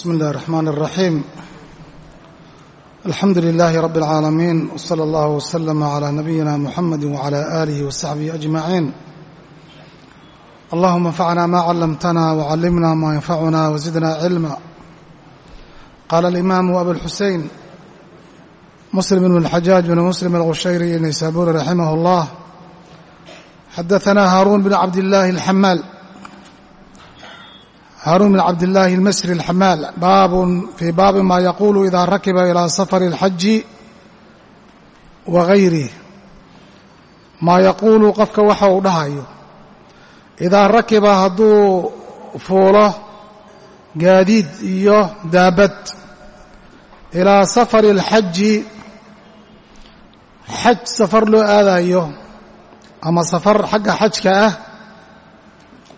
بسم الله الرحمن الرحيم الحمد لله رب العالمين وصلى الله وسلم على نبينا محمد وعلى آله وصحبه أجمعين اللهم انفعنا ما علمتنا وعلمنا ما ينفعنا وزدنا علما قال الإمام أبو الحسين مسلم بن الحجاج بن مسلم الغشيري النيسابوري رحمه الله حدثنا هارون بن عبد الله الحمال haarun bn cabdillaahi almasri alxamaal baabun fii baabi maa yaquulu idaa rakiba ilaa safari alxaji wa gayrih maa yaquulu qofka waxa uu dhahayo idaa rakiba hadduu fuulo gaadiid iyo daabad ilaa safari alxaji xaj safar loo aadayo ama safar xagga xajka ah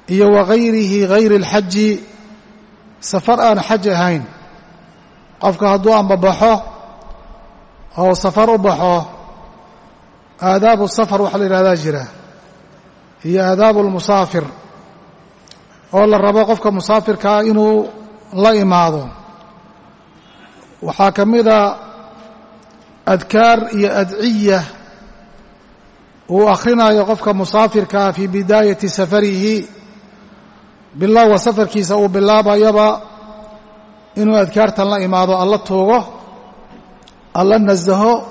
iyo wagayrihi gayri اlxaji safar aan xaj ahayn. Qofka hadduu ambabaxo oo safar u baxo aadaabu safar waxa la yidhahdaa jira iyo aadaabu اlmusaafir oo la rabo qofka musaafirkaa inuu la imaado. Waxaa ka mida adkaar iyo adciya uu akhrinayo qofka musaafirkaa fii bidaayati safarihi bilowga safarkiisa uu bilaabayaba inuu adkaartan la imaado alla tuugo alla nasaho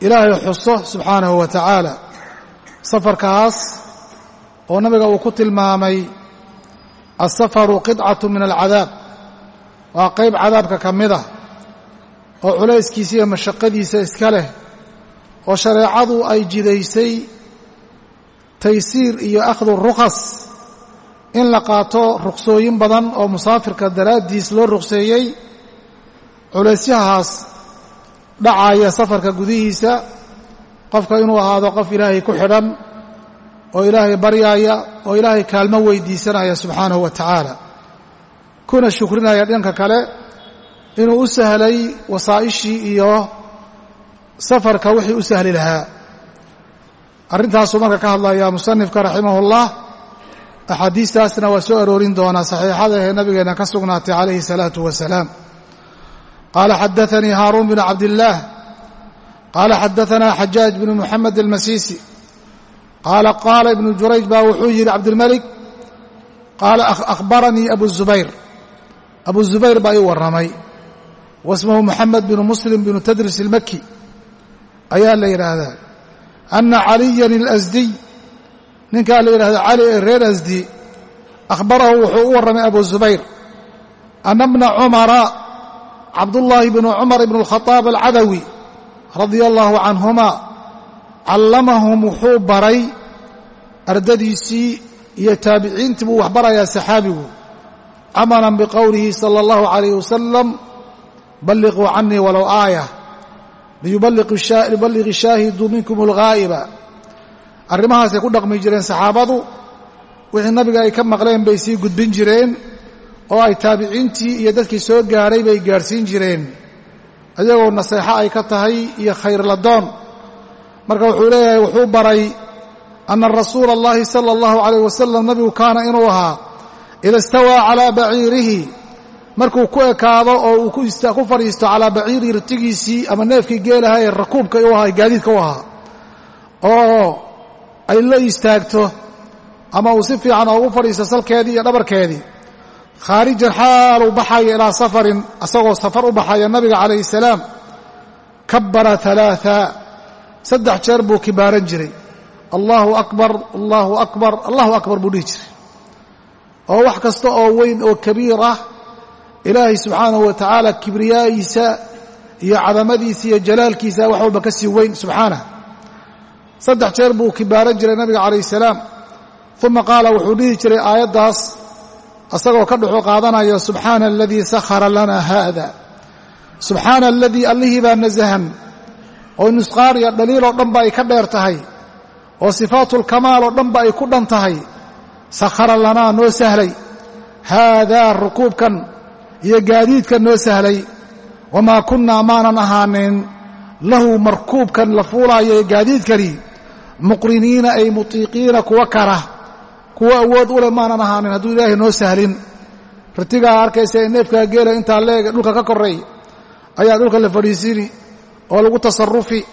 ilaahay xuso subxaanahu wa tacaala. Safarkaas oo nabiga uu ku tilmaamay asafaru qidcatu min alcadaab. Waa qayb cadaabka ka mid ah oo culayskiisa iyo mashaqadiisa iska leh oo shareecadu ay jidaysay taysiir iyo akhdu rukhas in la qaato ruksooyin badan oo musaafirka daraaddiis loo rukseeyey culaysyahaas dhacaya safarka gudihiisa qofka inuu ahaado qof ilaahay ku xidhan oo ilaahay baryaaya oo ilaahay kaalmo weydiisanaya subxaanahu wa tacaala. Kuna shukrinaya dhanka kale inuu u sahlay wasaa'ishii iyo safarka wixii u sahli lahaa. Arrintaasuu marka ka hadlaya musanifka raximahullah axaadiistaasna waa soo aroorin doonaa saxiixada ee nabigeenna ka sugnaatay calayhi salaatu wasalaam. Qaala xadaanii haaruun bnu cabdillaah. Qaala xadaanaa xajaaj bnu muxamed almasiisi. Qaala qaala ibnu jurayj baa wuxuu yidhi cabdilmelik qaala akhbaranii abu zubayr. Abu zubayr baa ii warramay. Wasmahu moxamed bnu muslim bnu tadris ilmaki ayaa la yidhaahdaa ana caliyan alasdiy ninkaa la yidhahdo cali ee reer asdi akhbarahu wuxuu u warramay abu zubayr ana bna cumara cabdullaahi bnu cumar ibnu alkhadaab alcadawi radia allaahu canhuma callamahum wuxuu baray ardadiisii iyo taabiciintii buu wax barayaa saxaabigu. Camalan biqowlihi sala allahu calayh wasalam balliquu canii walow aaya liyuballiqi shaahidu minkum alghaa'iba arrimahaasay ku dhaqmi jireen saxaabadu wixii nabiga ay ka maqleen bay sii gudbin jireen oo ay taabiciintii iyo dadkii soo gaadhay bay gaadhsiin jireen. Ayagoo naseexo ay ka tahay iyo khayrladoon marka wuxuu leeyahay wuxuu baray ana rasuula allahi sala allahu calayh wasalam nabigu kaana inuu ahaa ida istawaa calaa baciirihi. Markuu ku ekaado oo uu ku fadhiisto calaa baciirihi ritigiisii ama neefkii geelaha ee rakuubka u ahaa gaadiidka u ahaa oo ay la istaagto ama uu si fiican oogu fadhiisto salkeedii iyo dhabarkeedii. Khaarijan xaaluu baxaya ilaa safarin asagoo safar u baxaya nabiga calayhi salaam. Kabbara alaaa saddex jeer buu kibaaran jiray. Allaahu akbar allaahu akbar allahu akbar buu dhihi jiray. Oo wax kasta oo weyn oo kabiir ah ilaahay subxaanahu wa tacaala kibriyaa'iisa iyo cadamadiisa iyo jalaalkiisa wax walba ka sii weyn subxaanah saddex jeer buu kibaaran jiray nabiga calayh salaam. Uma qaala wuxuu dhihi jiray aayaddaas asagoo ka dhuxu qaadanayo subxaana aladii sakhara lana haada subxaana aladii allihii baa nasahan oo nusqaan iyo dhaliiloo dhanba ay ka dheer tahay oo sifaatulkamaal oo dhanba ay ku dhan tahay. Sakhara lanaa noo sahlay. Haadaa rukuubkan iyo gaadiidkan noo sahlay. Wamaa kunnaa maanan ahaanin lahu markuubkan la fuulaayo ee gaadiidkani muqriniina ay mutiiqiina kuwa kara kuwa awood u leh maanan ahaanin hadduu ilaahay noo sahlin. Ratigaa arkaysa ee neefkaa geela intaa leega dhulka ka korreey ayaa dhulka la fadhiisini oo lagu tasarufi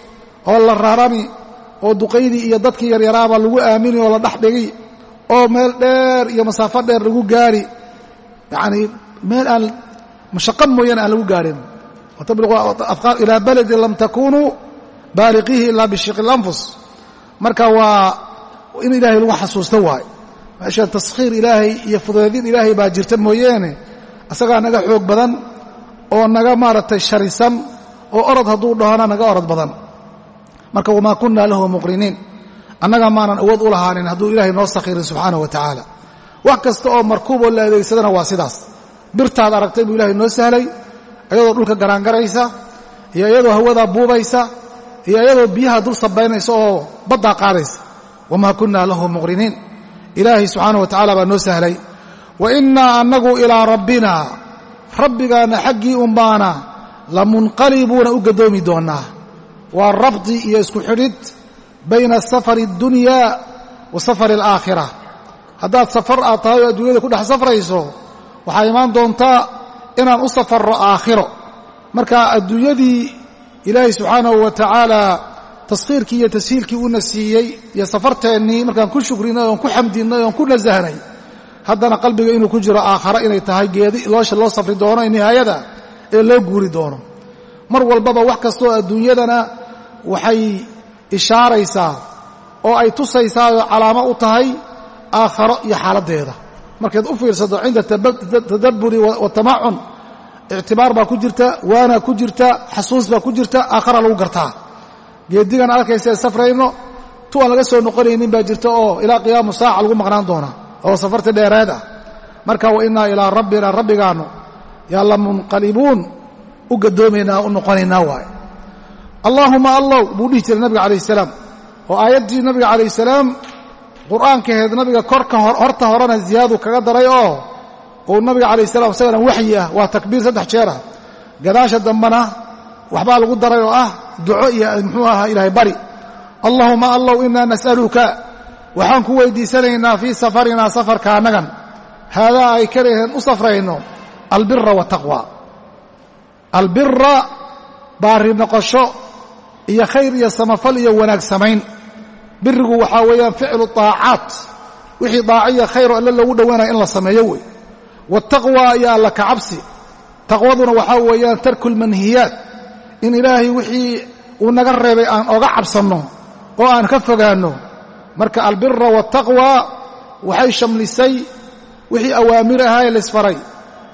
oo la rarani oo duqaydii iyo dadkii yaryaraaba lagu aamini oo la dhex dhigi oo meel dheer iyo masaafo dheer lagu gaari. Yacanii meel aan mashaqo mooyaane aan lagu gaadhin watabliqu ilaa baladin lam takunuu baaliqiihi ilaa bishiqi اlanfus marka waa in ilaahay lagu xasuusto waay. Meeshaan taskhiir ilaahay iyo fudeedin ilaahay baa jirta mooyeene asagaa naga xoog badan oo naga maaragtay sharisan oo orod hadduu dhahona naga orod badan. Marka wamaa kunna lahu muqriniin. Annaga maanan awood u lahaanin hadduu ilaahay noo sakhirin subxaanah wa tacaala. Wax kasta oo markuuboo la adeegsadana waa sidaas. Birtaad aragtay buu ilaahay noo sahlay iyadoo dhulka garaangaraysa iyo iyadoo hawadaa buubaysa iyo iyadoo biyaha dul sabaynaysa oo baddaa qaadaysa. Wamaa kunna lahu muqriniin. Ilaahay subxaanah wa tacaala baa noo sahlay. Wa innaa annagu ilaa rabbina rabbigaana xaggii unbaana lamunqalibuuna u gadoomi doonnaa waa rabdi iyo isku xidhid bayna safari اddunyaa wa safari alaakhira. Haddaad safar aad tahay oo adduunyada ku dhex safrayso waxaa imaan doontaa inaan u safarro aakhiro. Marka adduunyadii ilaahay subxaanahu wa tacaala taskhiirkii iyo tashiilkii uuna siiyey iyo safarteennii markaan ku shukrinay oon ku xamdinnay oon ku nasahnay haddana qalbiga inuu ku jiro aakharo inay tahay geedi loosha loo safri doono ee nihaayada ee loo guuri doono. Mar walbaba wax kastooo adduunyadana waxay ishaaraysaa oo ay tusaysaa calaamo u tahay aakharo iyo xaaladdeeda markayd u fiirsato cinda tadabburi watamacun ictibaar baa ku jirta waana ku jirta xasuus baa ku jirta aakhara lagu gartaa geedigan arkaysa safrayno tu aan laga soo noqonaynin baa jirta oo ilaa qiyaamu saaca lagu maqnaan doona oo safarta dheeraad ah marka wa innaa ilaa rabbina rabbigaannu yaa la munqalibuun u gadoomaynaa u noqonaynaa waay allaahuma allow buu dhihi jiray nabiga calayh salaam oo aayaddii nabiga calayh salaam qur'aankaheed nabiga korka horta horena ziyaadu kaga daray oo uu nabiga calayh salam isagana waxyi ah waa takbiir saddex jeer ah. Gadaasha dambena waxbaa lagu daray oo ah duco iyo muxuu ahaa ilaahay bari. Allaahuma allow inaa nas'aluka waxaan ku weydiisanaynaa fii safarinaa safarka annagan. Haadaa ay karaheen u safrayno albira wataqwa albira baari noqosho iyo khayr iyo samafal iyo wanaag samayn. Birigu waxaa weeyaan ficlu طaacaat wixii daaciya khayro alle loogu dhowaanaya in la sameeyo wey waataqwa iyo alla kacabsi taqwaduna waxaa weeyaan tarku lmanhiyaat in ilaahay wixii uu naga reebay aan oga cabsanno oo aan ka fogaanno. Marka albira waataqwa waxay shamlisay wixii awaamir ahaa ee laisfaray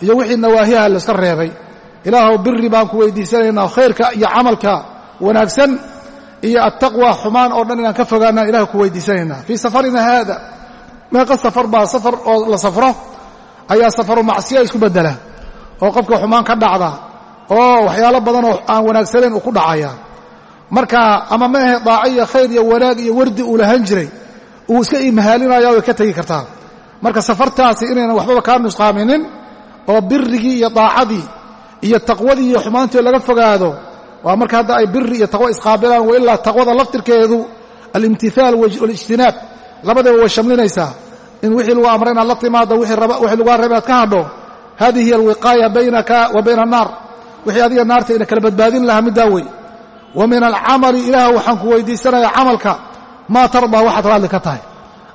iyo wixii nawaahiha layska reebay. Ilaahuw biri baan ku weydiisanaynaa khayrka iyo camalka wanaagsan iyo attaqwa xumaan oo dhan inaan ka fogaanaan ilah ku weydiisanaynaa. Fii safarina haada. Meeqa safar baa safar oo la safro ayaa safaru macsiya isku beddela oo qofka xumaan ka dhacda oo waxyaalo badan oo aan wanaagsanayn uu ku dhacaya. Marka ama ma ahe daaco iyo khayr iyo wanaag iyo wardi uu lahaan jiray uu iska imahaalinaya way ka tegi kartaa. Marka safartaasi inaynan waxbaba kaa nusqaaminin oo birigii iyo daacadii iyo taqwadii iyo xumaantii laga fogaado waa marka hadda ay biri iyo taqwo isqaabilaan wa ilaa taqwada laftirkeedu alimtihaal walijtinaab labadaba way shamlinaysaa in wixii lagu amray inaad la timaado wixii lagu array inaad ka hadho hadihi hiy alwiqaaya baynaka wa bayna annaar. Wixii adiga naarta ina kala badbaadin lahaa middaa wey wa min alcamali ilaah waxaan ku weydiisanayaa camalka maa tardaa waxaad raadli ka tahay.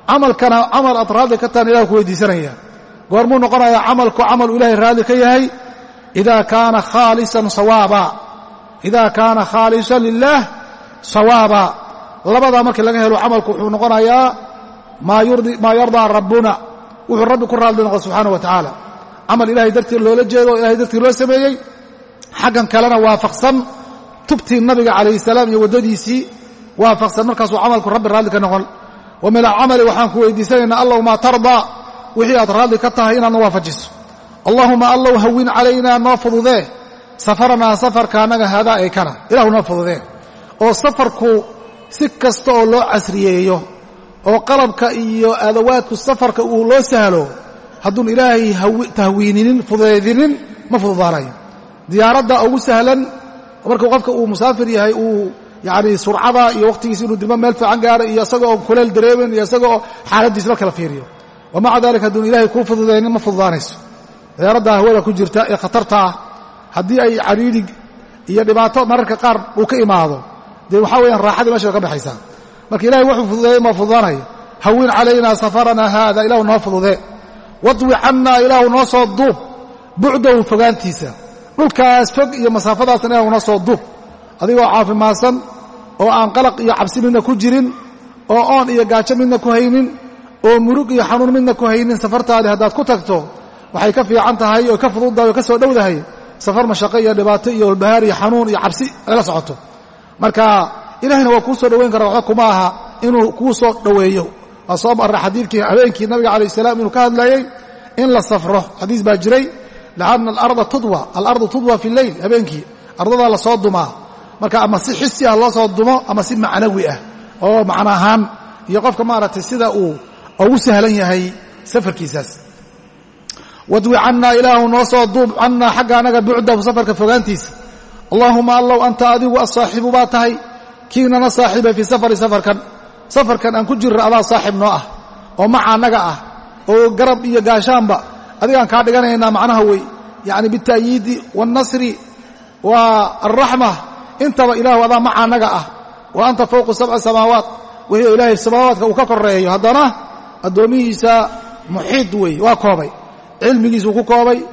Camalkana camal aad raadli ka tahan ilah ku weydiisanaya goormuu noqonayaa camalku camalu ilahay raadli ka yahay? Ida kaana khaalisan sawaaba. Ida kaana khaalisan lilaah sawaaba. Labadaa markii laga helo camalku wuxuu noqonayaa maa yardaa rabbuna. Wuxuu rabbi ku raadli noqo subxaana wa tacaala. Camal ilahay dartii loola jeedo o ilahay dartii loo sameeyey xaggan kalena waafaqsan. Tubtii nabiga calayhi salaam iyo waddadiisii waafaqsan. Markaasuu camalku rabbi raadli ka noqon. Wa min alcamali waxaan ku weydiisanaynaa allow maa tardaa. Wixii aad raadli ka tahay inaadna waafajiso. Allaahuma allow hawin calaynaa noo fududee. Safaranaa safarka annaga haadaa ay kana ilahu noo fududee. Oo safarku si kasta oo loo casriyeeyo oo qalabka iyo adawaadku safarka uu loo sahlo hadduun ilaahay tahwiininin fudaydinin ma fududaanayo. Diyaaradda ugu sahlan markuu qofka uu musaafir yahay uu yacni surcada iyo wakhtigiisa inuu dirmo meel fiican gaaro iyo isagaoo kuleel dareemin iyo isagaoo xaaladdiis marka la fiiriyo. Wa maca dalika hadduun ilahay kuu fududaynin ma fududaanayso. Dayaaradda hawada ku jirta ee khatarta ah haddii ay cariirig iyo dhibaato mararka qaar uu ka imaado dee waxaa weyaan raaxadii meesha way ka baxaysaa marka ilahay wuxuu fududeeyey ma fududanaya hawin calaynaa safaranaa haada ilahu noo fududee wadwi cannaa ilaahu noo soo duub. Bucdahu fogaantiisa. Dhulkaas fog iyo masaafadaasna ilahu noo soo duub. Adigoo caafimaadsan oo aan qalaq iyo cabsi midna ku jirin oo oon iyo gaajo midna ku haynin oo murug iyo xanuun midna ku haynin safartaadi haddaad ku tagto waxay ka fiican tahay oo ka fududdahay oo ka soo dhowdahay. Safar mashaqo iyo dhibaato iyo walbahaar iyo xanuun iyo cabsi lala socoto. Marka ilahina waa kuu soo dhoweyn kara waxba kuma aha inuu kuu soo dhoweeyo. Waa soo marray xadiidkii habeenkii nabiga calayh salaam inuu ka hadlayey in la safro. Xadiis baa jiray lianna alarda tudwa alardu tudwa fi leyl habeenkii. Ardadaa la soo dumaa marka ama si xisi ah loo soo dumo ama si macnawi ah oo macno ahaan iyo qofka maaragtay sida uu ugu sahlan yahay safarkiisaas. Wadwi cannaa ilaahu noo soo duub cannaa xagga anaga bucdahu safarka fogaantiisa. Allaahuma allow anta adigu asaaxibu baa tahay kiinana saaxiibay fii safari safarkan. Safarkan aan ku jirro adaa saaxib noo ah oo maca annaga ah oo garab iyo gaashaanba adigaan kaa dhiganaynaa macnaha wey yacni bita'yiidi waannasri wa alraxma intaba ilaahu adaa maca annaga ah wa anta fowqu sabca samaawaat wixii ilaahay samaawaadka uu ka korreeyo. Haddana addoomihiisa muxiid wey waa koobay. Cilmigiisuu ku koobay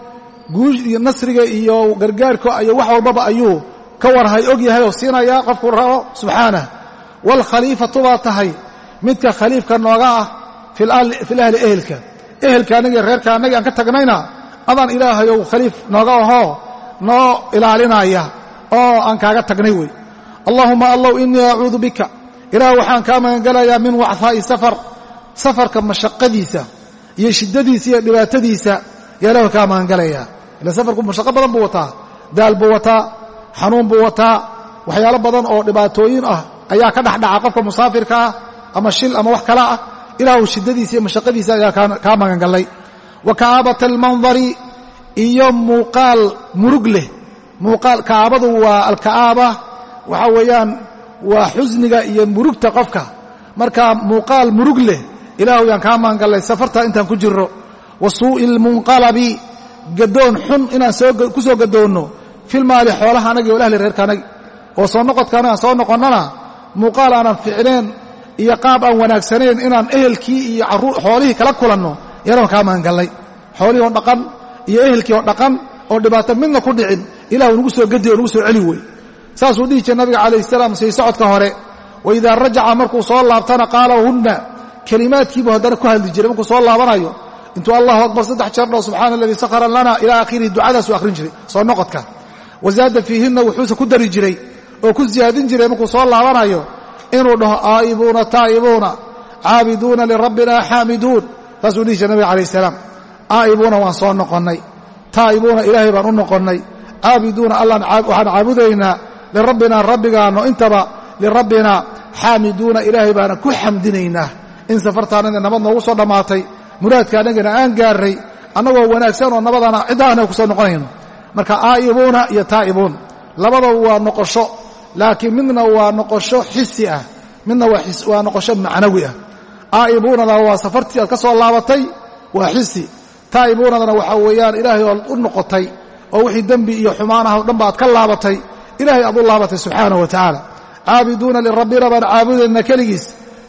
guush iyo nasriga iyo gargaarka iyo wax walbaba ayuu ka warhay og yahay oo siinayaa qofkuu rabo subxaanah waalkhaliifatu baa tahay midka khaliifka nooga ah fil ahli ehelka. Ehelka annagiiyo reerka annagii aan ka tagnayna adaan ilaahayow khaliif nooga ahoo noo ilaalinaya oo aan kaaga tagnay wey. Allaahuma allow innii acuudu bika. Ilaah waxaan kaa magangelayaa min wacfaa'i safar safarka mashaqadiisa iyo shiddadiisa iyo dhibaatadiisa yaa ilahu kaa magangelayaa ila safarku mashaqo badan buu wataa daal buu wataa xanuun buu wataa waxyaalo badan oo dhibaatooyin ah ayaa ka dhexdhaca qofka musaafirka ah ama shil ama wax kale ah. Ilaahu shiddadiisa iyo mashaqadiisa ayaa kaa magangallay. Wa ka'aabata almandari iyo muuqaal murug leh. Muuqaal ka'aabadu waa alka'aaba waxaa weeyaan waa xusniga iyo murugta qofka. Marka muuqaal murug leh ilaahu yaan kaa magangallay safartaa intaan ku jirro. Wa suu'i almunqalabi gadoon xun inaan ku soo gadoonno filmaali xoolaha anagi o ahli reerka anagi. Oo soo noqodkaana aan soo noqonnana muuqaal aanan ficneen iyo qaab aan wanaagsanayn inaan ehelkii iyo xoolihii kala kulanno yaanaan kaa magangallay xoolihii oo dhaqan iyo ehelkii oo dhaqan oo dhibaato midna ku dhicin ilahu nagu soo gediy o nagu soo celi wey saasuu dhihi jira nabiga calayh salaam sii socodka hore. Wa idaa rajaca markuu soo laabtana qaala hunna kelimaadkiibuu haddana ku hadli jiray markuu soo laabanayo intuu allahu akbar saddex jeer dhao subxaana aladii sakhara lana ilaa aakhirihi ducadaasuu akhrin jiray soo noqodka wazaada fiihinna wuxuuse ku dari jiray oo ku siyaadin jiray markuu soo laabanayo inuu dhaho aa'ibuuna taa'ibuuna caabiduuna lirabbina xaamiduun. Saasuu dhihi jiray nabiga calayh salaam. Aa'ibuuna waan soo noqonnay taa'ibuuna ilaahay baan u noqonnay caabiduuna allaan waxaan caabudaynaa lirabbina rabbigaanno intaba lirabbina xaamiduuna ilaahay baana ku xamdinaynaa. In safartaanada nabad noogu soo dhammaatay muraadka annagana aan gaarray annagoo wanaagsan oo nabadana ciddaahna ku soo noqonayno marka aa'ibuuna iyo taa'ibuun labadaba waa noqosho laakiin midna waa noqosho xisi ah midna waa noqosho macnawi ah. Aa'ibuunada waa safartii aad ka soo laabatay waa xisi. Taa'ibuunadana waxaa weeyaan ilaahay ood u noqotay oo wixii dembi iyo xumaanaha o dhan ba aad ka laabatay ilaahay aad u laabatay subxaanahu wa tacaala. Caabiduuna lirabbina baan caabudaynaa keligiis.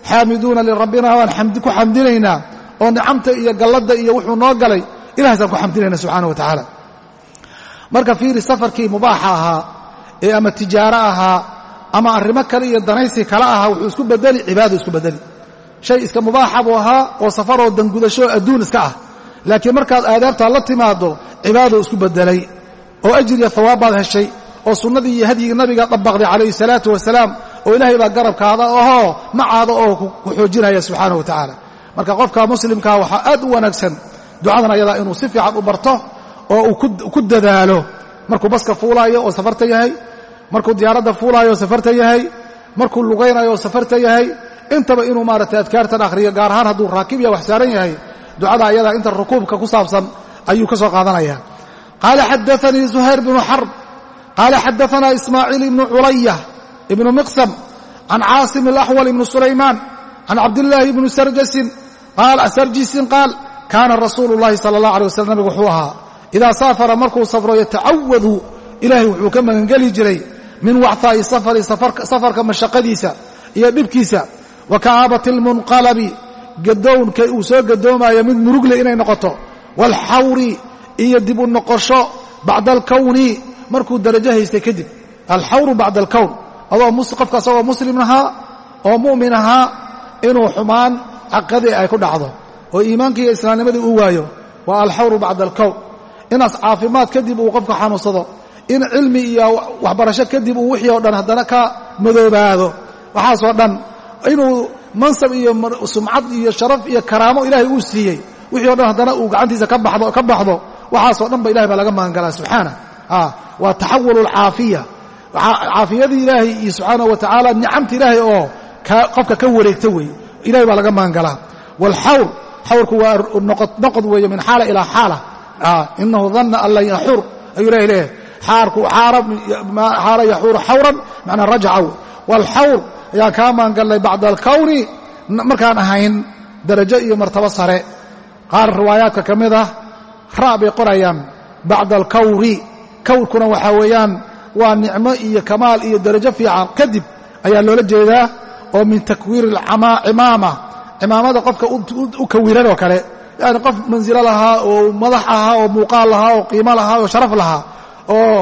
Xaamiduuna lirabbina baan ku xamdinaynaa oo nicamta iyo galladda iyo wuxuu noo galay ilahaasaan ku xamdinayna subxaana wa tacaala marka fiiri safarkii mubaaxa ahaa ee ama tijaaro ahaa ama arrimo kale iyo danaysi kale ahaa wuxuu isku bedeli cibaado isku bedeli. Shay iska mubaaxa buu ahaa oo safaroo dangudasho adduun iska ah. Laakiin markaad aadaabtaa la timaaddo cibaadou isku bedelay oo ajir iyo hawaab baad heshay oo sunnadii iyo hadyigii nabiga dabaqday calayhi salaatu wasalaam oo ilaahay baa garabkaada ahoo macaada oo ku xoojinaya subxaana wa tacaala marka qofka muslimkaa waxaa aad u wanaagsan ducadan ayadaa inuu si fiican u barto oo uu ku dadaalo. Markuu baska fuulaayo oo safarta yahay markuu diyaaradda fuulaayo oo safarta yahay markuu lugaynayo oo safarta yahay intaba inuu maaragtay adkaartan akhriyo gaar ahaan hadduu raakib ya wax saaran yahay ducada ayadaa inta rukuubka ku saabsan ayuu ka soo qaadanaya qaala xadaanii zuhayr bnu xarb qaala xadaanaa ismaaciil ibnu culaya ibnu miqsam can caasim alaxwal ibnu sulaymaan can cabdillaahi ibnu sarjisin qaal kaana rasuulu llahi sala allah alay waslm nabigu wuxuu ahaa idaa saafara markuu safro yatacawadu ilaahay wuxuu ka magangeli jiray min wactaa'i safari safarka mashaqadiisa iyo dhibkiisa. Wa ka'aabati almunqalabi gadownka uu soo gadoomayo mid murugle inay noqoto. Waalxawri iyo dib u noqosho bacda alkowni markuu darajo haystay kadib. Alxawru bacda alkown adoo qofka asagoo muslim ahaa oo mu'min ahaa inuu xumaan caqadii ay ku dhacdo oo iimaankii iyo islaamnimadii uu waayo. Waa alxawru bacda alkown inaas caafimaad kadib uu qofka xanuunsado in cilmi iyo waxbarasho kadib uu wixii oo dhan haddana ka madoobaado. Waxaasoo dhan inuu mansab iyo sumcad iyo sharaf iyo karaamo ilaahay uu siiyey wixii o dhan haddana uu gacantiisa ka baxdo waxaasoo dhan ba ilahay baa laga magangalaa subxaana. Waa taxawul alcaafiya caafiyadii ilaahay iyo subxaanahu wa tacaala nicamta ilaahay oo qofka ka wareegta weeye ilahay baa laga magangalaa waalxawr xawrku waa noqod weeye min xaala ilaa xaala inahu danna an lan yaxur. Ayuu ilahay leeyahay xaara yaxuuru xawran macnaa rajaca wey waalxawr ayaan kaa maangallay bacda alkowni markaan ahayn darajo iyo martabo sare. Qaar riwaayaadka ka mid ah ra' bay qorayaan bacda alkawri kawrkuna waxaa weeyaan waa nicmo iyo kamaal iyo darajo fiican. Kadib ayaa loola jeedaa oo min takwiiri cimaama. Cimaamada qofka u kawiran oo kale yani qof mansilo lahaa oo madax ahaa oo muuqaal lahaa oo qiimo lahaa oo sharaf lahaa oo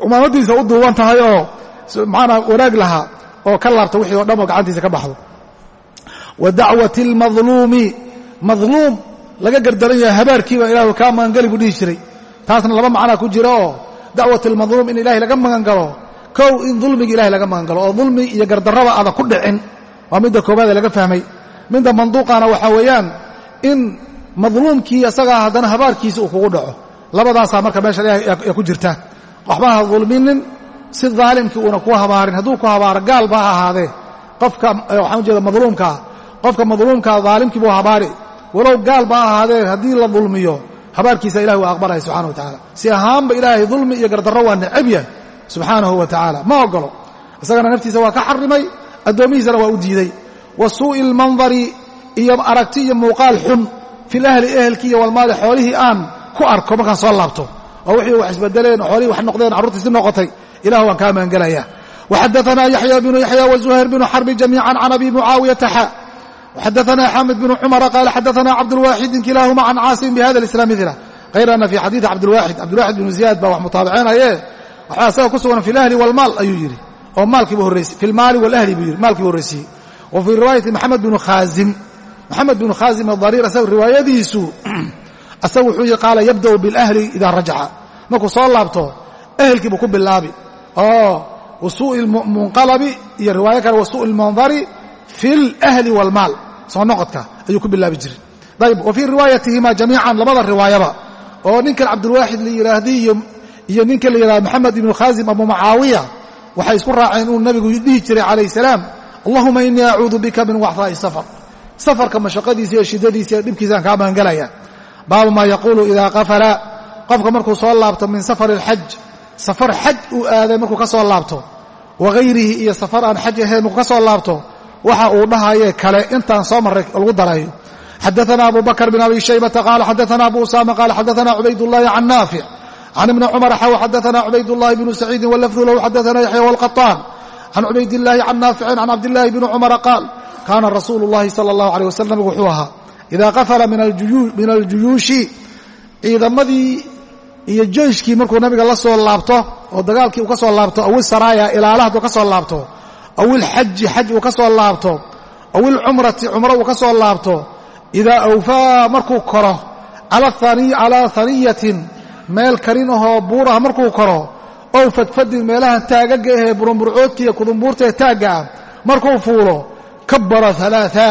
cimaamadiisa u duuban tahay oo maanaa wanaag lahaa oo ka laabta wixii o dhan oo gacantiisa ka baxdo. Wa dacwati almadluumi madluum laga gardaran yahay habaarkiiba ilahu kaa magangeli buu dhihi jiray. Taasna laba macnaa ku jira oo dacwat almadluum in ilahay laga magangalo kow in dulmiga ilahay laga magangalo oo dulmi iyo gardarrada aada ku dhicin. Waa midda koobaadee laga fahmay. Midda manduuqana waxaa weeyaan in madluumkii isagaa haddana habaarkiisa uu kugu dhaco. Labadaasaa marka meesha ay ku jirtaa waxba dulminin si daalimkii uuna ku habaarin. Hadduu ku habaaro gaal ba ha ahaadee. Qofka waxaan ujeeda madluumkaa qofka madluumkaa daalimkii buu habaari. Walow gaal ba ha ahaadee haddii la dulmiyo habaarkiisa ilahi waa aqbalaya subxana wa tacaala. Si ahaanba ilaahay dulmi iyo gardarro waa necab yahay subxaanahu wa tacaala. Ma ogolo isagana naftiisa waa ka xarimay addoomihiisana waa u diiday. Wa suu'i almandari iyo aragti iyo muuqaal xun fil ahli ehelkii iyo walmaali xoolihii aan ku arko markaan soo laabto. Oo wixii wax isbedeleen oo xoolihii wax noqdeen carruurtiisi noqotay ilah waan kaa maangelayaa waxadaanaa yaxya binu yaxya wazuhayr binu xarbi jamiican can abi mucaawiyata xa xadaanaa xamed binu cumara qaala xadaanaa cabdulwaaxidin kilaahuma can caasim bihada alislaam mila hayrana fi xadiidi cabdilwaaxid cabdilwaaxid binu ziyaad baa wax mutaabaceenaye waxaa isaga ku sugan fi lahli walmaal ayuu yidhi oo maalkiibu horreysi fi lmaali walahli buu yidhi maalkii bu horreysiiyey wa fii riwaayati maxamed binu khaazim maxamed binu khaasim adariir isaga riwaayadiisu isaga wuxuu yii qaala yabda'u bilahli idaa rajaca. Markuu soo laabto ehelkii buu ku bilaabi. Oo wasuu'i munqalabi iyo riwaayo kale wasuu'i lmandari fi lhli waalmaal soo noqodka ayuu ku bilaabi jiray. Ayb wa fii riwaayatihima jamiican labada riwaayaba. Oo ninkan cabdulwaaxid la yidhaahdi iyo ninka la yidhahda maxamed ibnu khaasim abu macaawiya waxay isku raaceen inuu nabigu dhihi jiray calayh salaam allahuma inii acuudu bika min waxhaa'i safar safarka mashaqadiisa iyo shidadiisa iyo dhibkiisaan kaa maangelaya baabu maa yaquulu idaa qafala. Qofka markuu soo laabto min safari alxaj safar xaj uu aaday markuu ka soo laabto wa hayrihi iyo safar aan xaj ahayn markuu ka soo laabto waxa uu dhahaye kale intaan soo marray lagu darayo. Xadaana abu bakr bn abi shaybata qaala xadaana abu usama qaala xadaana cubaydullahi can naafic can ibni cumar xaw xadaana cubaydullahi bnu saciidin walafdu lahu xadaana yaxya walqaطaan can cubaydillaahi can naaficin can cabdillahi bni cumara qaal kaana rasuulu اllahi salى اllahu alيه waslm nabigu wuxuu ahaa idaa qafala min aljuyuushi ciidamadii iyo jeyshkii markuu nabiga la soo laabto oo dagaalkii uu ka soo laabto awi saraaya ilaala hadduu ka soo laabto aw ilxaji xaj uu ka soo laabto aw ilcumrati cumro uu ka soo laabto idaa awfaa markuu koro calaa haniyatin meel karin ahoo buur ah markuu koro ow fadfadin meelahan taagaga ahee burumburcoodka iyo kudumbuurta ee taagga ah markuu fuulo kabbara alaaa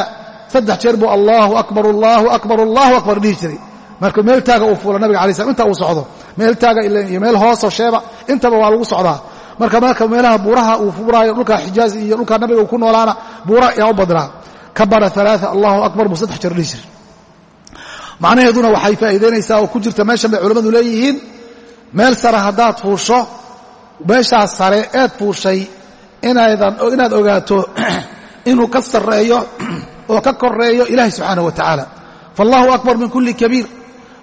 saddex jeer buu allaahu akbar allaahu akbar allaahu akbar dhihi jiray. Markuu meel taaga uu fuulo nabiga alay slam inta uu socdo meel taaga iyo meel hoosoo sheeba intaba waa lagu socdaa. Marka marka meelaha buuraha uu fuuraayo dhulka xijaaz iyo dhulka nabiga uu ku noolaana buura ayaa u badnaa. Kabara alaaa allahu akbar buu saddex jeer dhihi jiray. Macnaheeduna waxay faa'iidaynaysaa oo ku jirta meeshan bay culammadu leeyihiin meel inaad ogaato inuu ka sarreeyo oo ka koreeyo ilaahay subxaanaه wa tacaala faallahu akbar min kuli kabiir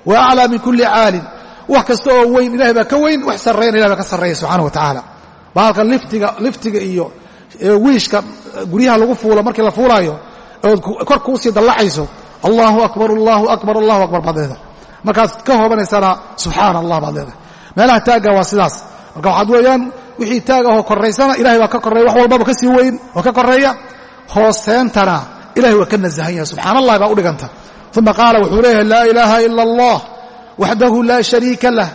wa aclى min kuli caalin wax kasta oo weyn ilahay baa ka weyn wax sarreeyna ilahay baa ka sarreeya subxana wa tacaala bahalka liftiga liftiga iyo wiishka guryaha lagu fuulo markii la fuulaayo ood kor kuusii dallacayso allahu akbar allahu akbar allahu akbar baad leedahay. Markaad ka hoobanaysana subxaana allah baad leedahay. Meelaha taagga waa sidaas. Marka waxaad weeyaan wixii taag ahoo koraysana ilahay baa ka korreeya wax walbaba ka sii weyn oo ka korreeya hooseentana ilahay waa ka nasahan yahay subxaana allah baa u dhiganta. Uma qaala wuxuu leeyahay laa ilaaha ila allah waxdahu laa shariika lah.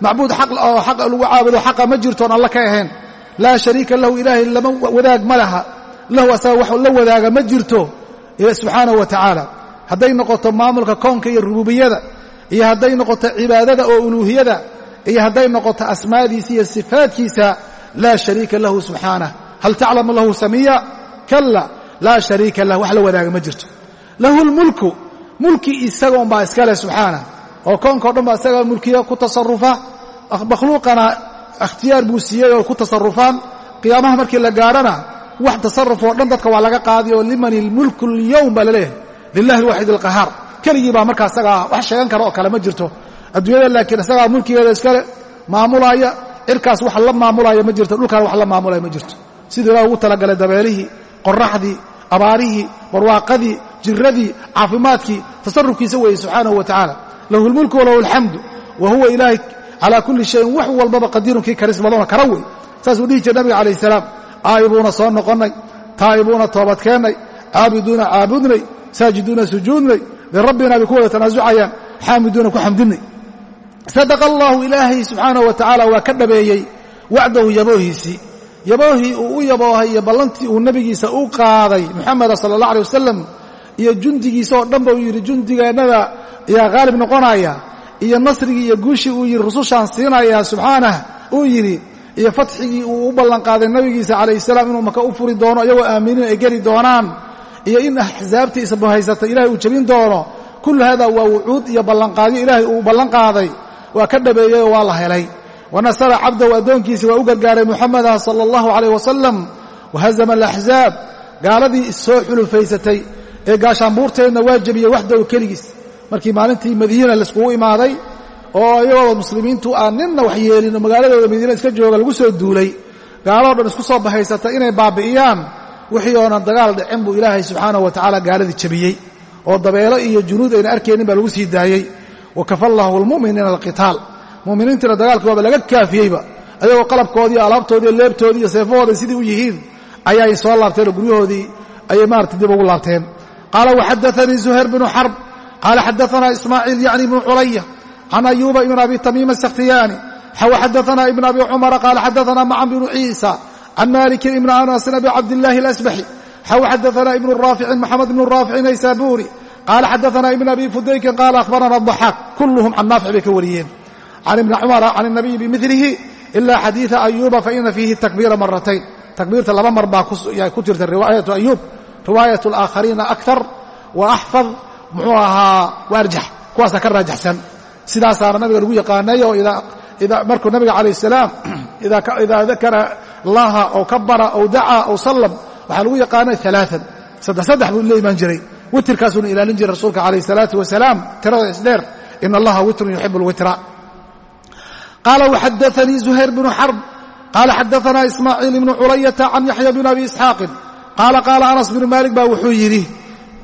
Macbuud oo xaq lagu caabudo xaqa ma jirtoon alla ka ahayn. Laa shariika lahu ilaahay lama wadaag ma laha. Lahu asaga wax la wadaaga ma jirto. Subxaanahu wa tacaala hadday noqoto maamulka koonka iyo rububiyada iyo hadday noqoto cibaadada oo uluuhiyada iyo hadday noqoto asmaadiisa iyo sifaadkiisa laa shariika lahu subxaanah hal taclamu lahu samiya kala laa shariika lah wax la wadaaga ma jirto. Lahu lmulku mulki isagoon baa iska leh subxaanah oo koonkao dhan baa isaga mulkiya ku tasarufa makhluuqana ikhtiyaar buu siiyey oo ku tasarufaan qiyaamaha markii la gaadhana wax tasaruf oo dhan dadka waa laga qaadi oo liman ilmulku lyowm baa la leeyahay lilahi alwaxid alqahaar. Keligii baa markaa isagaa wax sheegan kara oo kale ma jirto. Adduunyada laakiin isagaa mulkigeeda iskale maamulaaya cirkaas wax la maamulaya ma jirto dhulkaan wax la maamulaya ma jirto. Sidii ilaah talagalay dabeelihii qoraxdii abaarihii barwaaqadii jiradii caafimaadkii tasarufkiisa weeye subxaanahu wa tacaala. Lahu lmulku walahu alxamdu wa huwa ilaahay calaa kulli shayin wax walbaba qadiirun kii karis badanoo kara wey. Saasuu dhihi jira nabiga calayh salaam aa'ibuuna soo noqonnay taa'ibuuna toobadkeennay caabiduuna caabudnay saajiduuna sujuudnay lirabbina bay ku wada tanaasucayaan xaamiduuna ku xamdinay. Sadaqa allaahu ilaahay subxaanahu wa tacaala waa ka dhabeeyey wacdahu yaboohiisii yaboohii uu u yaboohay iyo ballantii uu nebigiisa u qaaday muxameda sala allah alay wasalam iyo jundigiisa oo dhan ba uu yidhi jundigeennada ayaa haalib noqonaya iyo nasrigii iyo guushii uu yidhi rusushaan siinaya subxaanah uu yidhi iyo fatxigii uu u ballanqaaday nabigiisa calayh salaam inuu maka u furi doono iyagoo aaminiin ay geli doonaan iyo in axsaabtii isbahaysata ilahay uu jebin doono. Kullu hada waa wucuud iyo ballanqaadyo ilaahay uu ballanqaaday waa ka dhabeeyey oo waa la helay wanasara cabdahu addoonkiisii waa u gargaaray muxameda sala allahu calayh wasalam wahazama alaxzaab gaaladii issoo xulufaysatay ee gaashaanbuurteedna waa jebiyey waxdahu keligiis. Markii maalintii madiina laiskugu imaaday oo iyagoo muslimiintu aan ninna wax yeelin oo magaaladooda madiina iska jooga lagu soo duulay gaaloo dhan isku soo bahaysatay inay baabi'iyaan wixii oonan dagaal dhicin buu ilaahay subxaanahu wa tacaala gaaladii jebiyey oo dabeelo iyo junuud ayna arkaynin baa lagu sii daayey. Wa kafa allahu almu'miniina alqitaal mu'miniintiina dagaalkii waaba laga kaafiyeyba ayagoo qalabkoodii iyo leebtoodii iyo seefahooda sidii u yihiin ayaay soo laabteen oo guryahoodii ayay maarata dib ugu laabteen. Qaala waxadaanii zuhayr bnu xarb. Qaala xadaanaa ismaaciil yacni ibnu culaya can ayuuba ibn abi tamiima asakhtiyaani xaw xadaanaa ibn abi cumara. Qaala xadaanaa macan bnu ciisa can malikin ibni anasin abi cabdillaahi alasbaxi. Xadaanaa ibnu raaficin maxamed ibnu raaficin naysaabuuri. Qaala xadaanaa ibn abi fudaykin qaala akhbarana adaxaaq kulluhum can naafic bay ka wariyeen can ibni cumara can nabiyi bimilihi ila xadiia ayuba faina fiihi takbiira maratayn takbiirta laba mar baa ku jirta riwaayatu ayuub riwaayat alaakhariina akar wa axfad muxuu ahaa waarjax kuwaasaa ka raajaxsan sidaasaana nabiga lagu yaqaanay oo markuu nabiga calayh salaam idaa dakara laha ow kabara ow dacaa ow sallam waxaa lagu yaqaanay alaaan saddex saddex buu la imaan jiray witirkaasuuna ilaalin jiray rasuulka calayh salaatu wasalaam tirada isdheer in allaha witrun yuxibu lwitra qaala waxadaanii zuhayr bnu xarb qaala xadaanaa ismaaciil ibnu culayata can yaxya bn abi isxaaqin qaala qaala anas bnu maalik baa wuxuu yidhi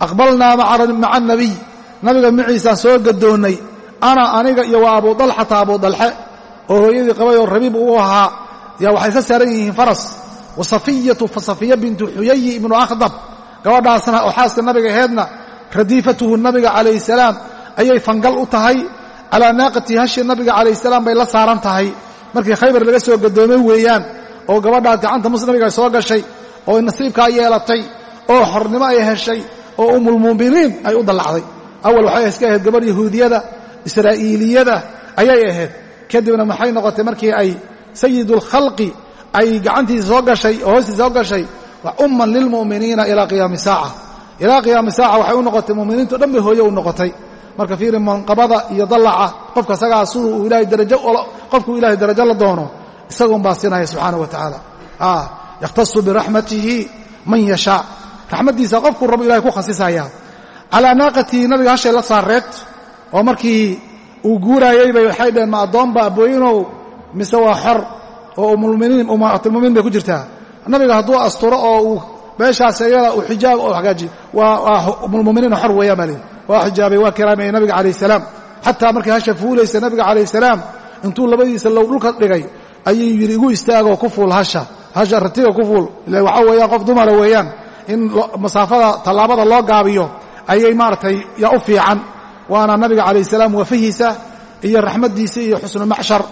aqbalnaa maca anabiy nabiga maciisaan soo gadoonnay ana aniga iyo waa abu dalxata abu dalxe oo hooyadii qabay oo rabiib uu ahaa yaa waxay ka saaran yihiin faras wa safiyatu safiya bintu xuyayi ibnu akhdab gabadhaasna oo xaaska nabiga aheedna radiifatuhu nabiga calayh salaam ayay fangal u tahay calaa naaqatii hashi nabiga calayh salaam bay la saaran tahay. Markii khaybar laga soo gadoomay weeyaan oo gabadhaas gacanta mus nabiga soo gashay oo nasiibkaa yeelatay oo xornimo ay heshay oo umulmu'miniin ay u dallacday. Awal waxay iska ahayd gabadh yahuudiyada israa'iiliyada ayay ahayd. Kadibna maxay noqotay markii ay sayidulkhalqi ay gacantiisa soo gashay oo hoostiisa soo gashay wa umman lilmu'miniina ilaa qiyaami saaca. Ilaa qiyaami saaca waxay u noqotay mu'miniintu dhan bay hooye u noqotay marka fiiri manqabada iyo dallaca qofka isagaa siduu uu ilahay darajo qofkuu ilahay darajo la doono isagoon baa sinaya subxaana wa tacaala. Yakhtasu biraxmatihi man yashaa. Raxmaddiisa qofkuu rabo ilahay ku khasisaya calaa naaqatii nabiga hashay la saareed oo markii uu guuraayey bay waxay dhaheen ma addoonba abooyinow mise waa xor oo umulmuminiin bay ku jirtaa. Nabiga hadduu asturo oo uu meeshaas iyada uu xijaab oo hagaaji waa umulmuminiin xor weeyaan baa waa xijaabay waa kiraamayey nabiga calayh salaam. Xataa markii hasha fuulaysa nabiga calayh salaam intuu labadiisa low dhulka dhigay ayuu yidhi igu istaagoo ku fuul hasha. Hasha ratiga ku fuul. Ila waxaa weeyaan qof dumara weeyaan in masaafada tallaabada loo gaabiyo ayay maaragtay yaa u fiican. Waana nabiga calayh salaam wafahiisa iyo raxmaddiisa iyo xusnu macshar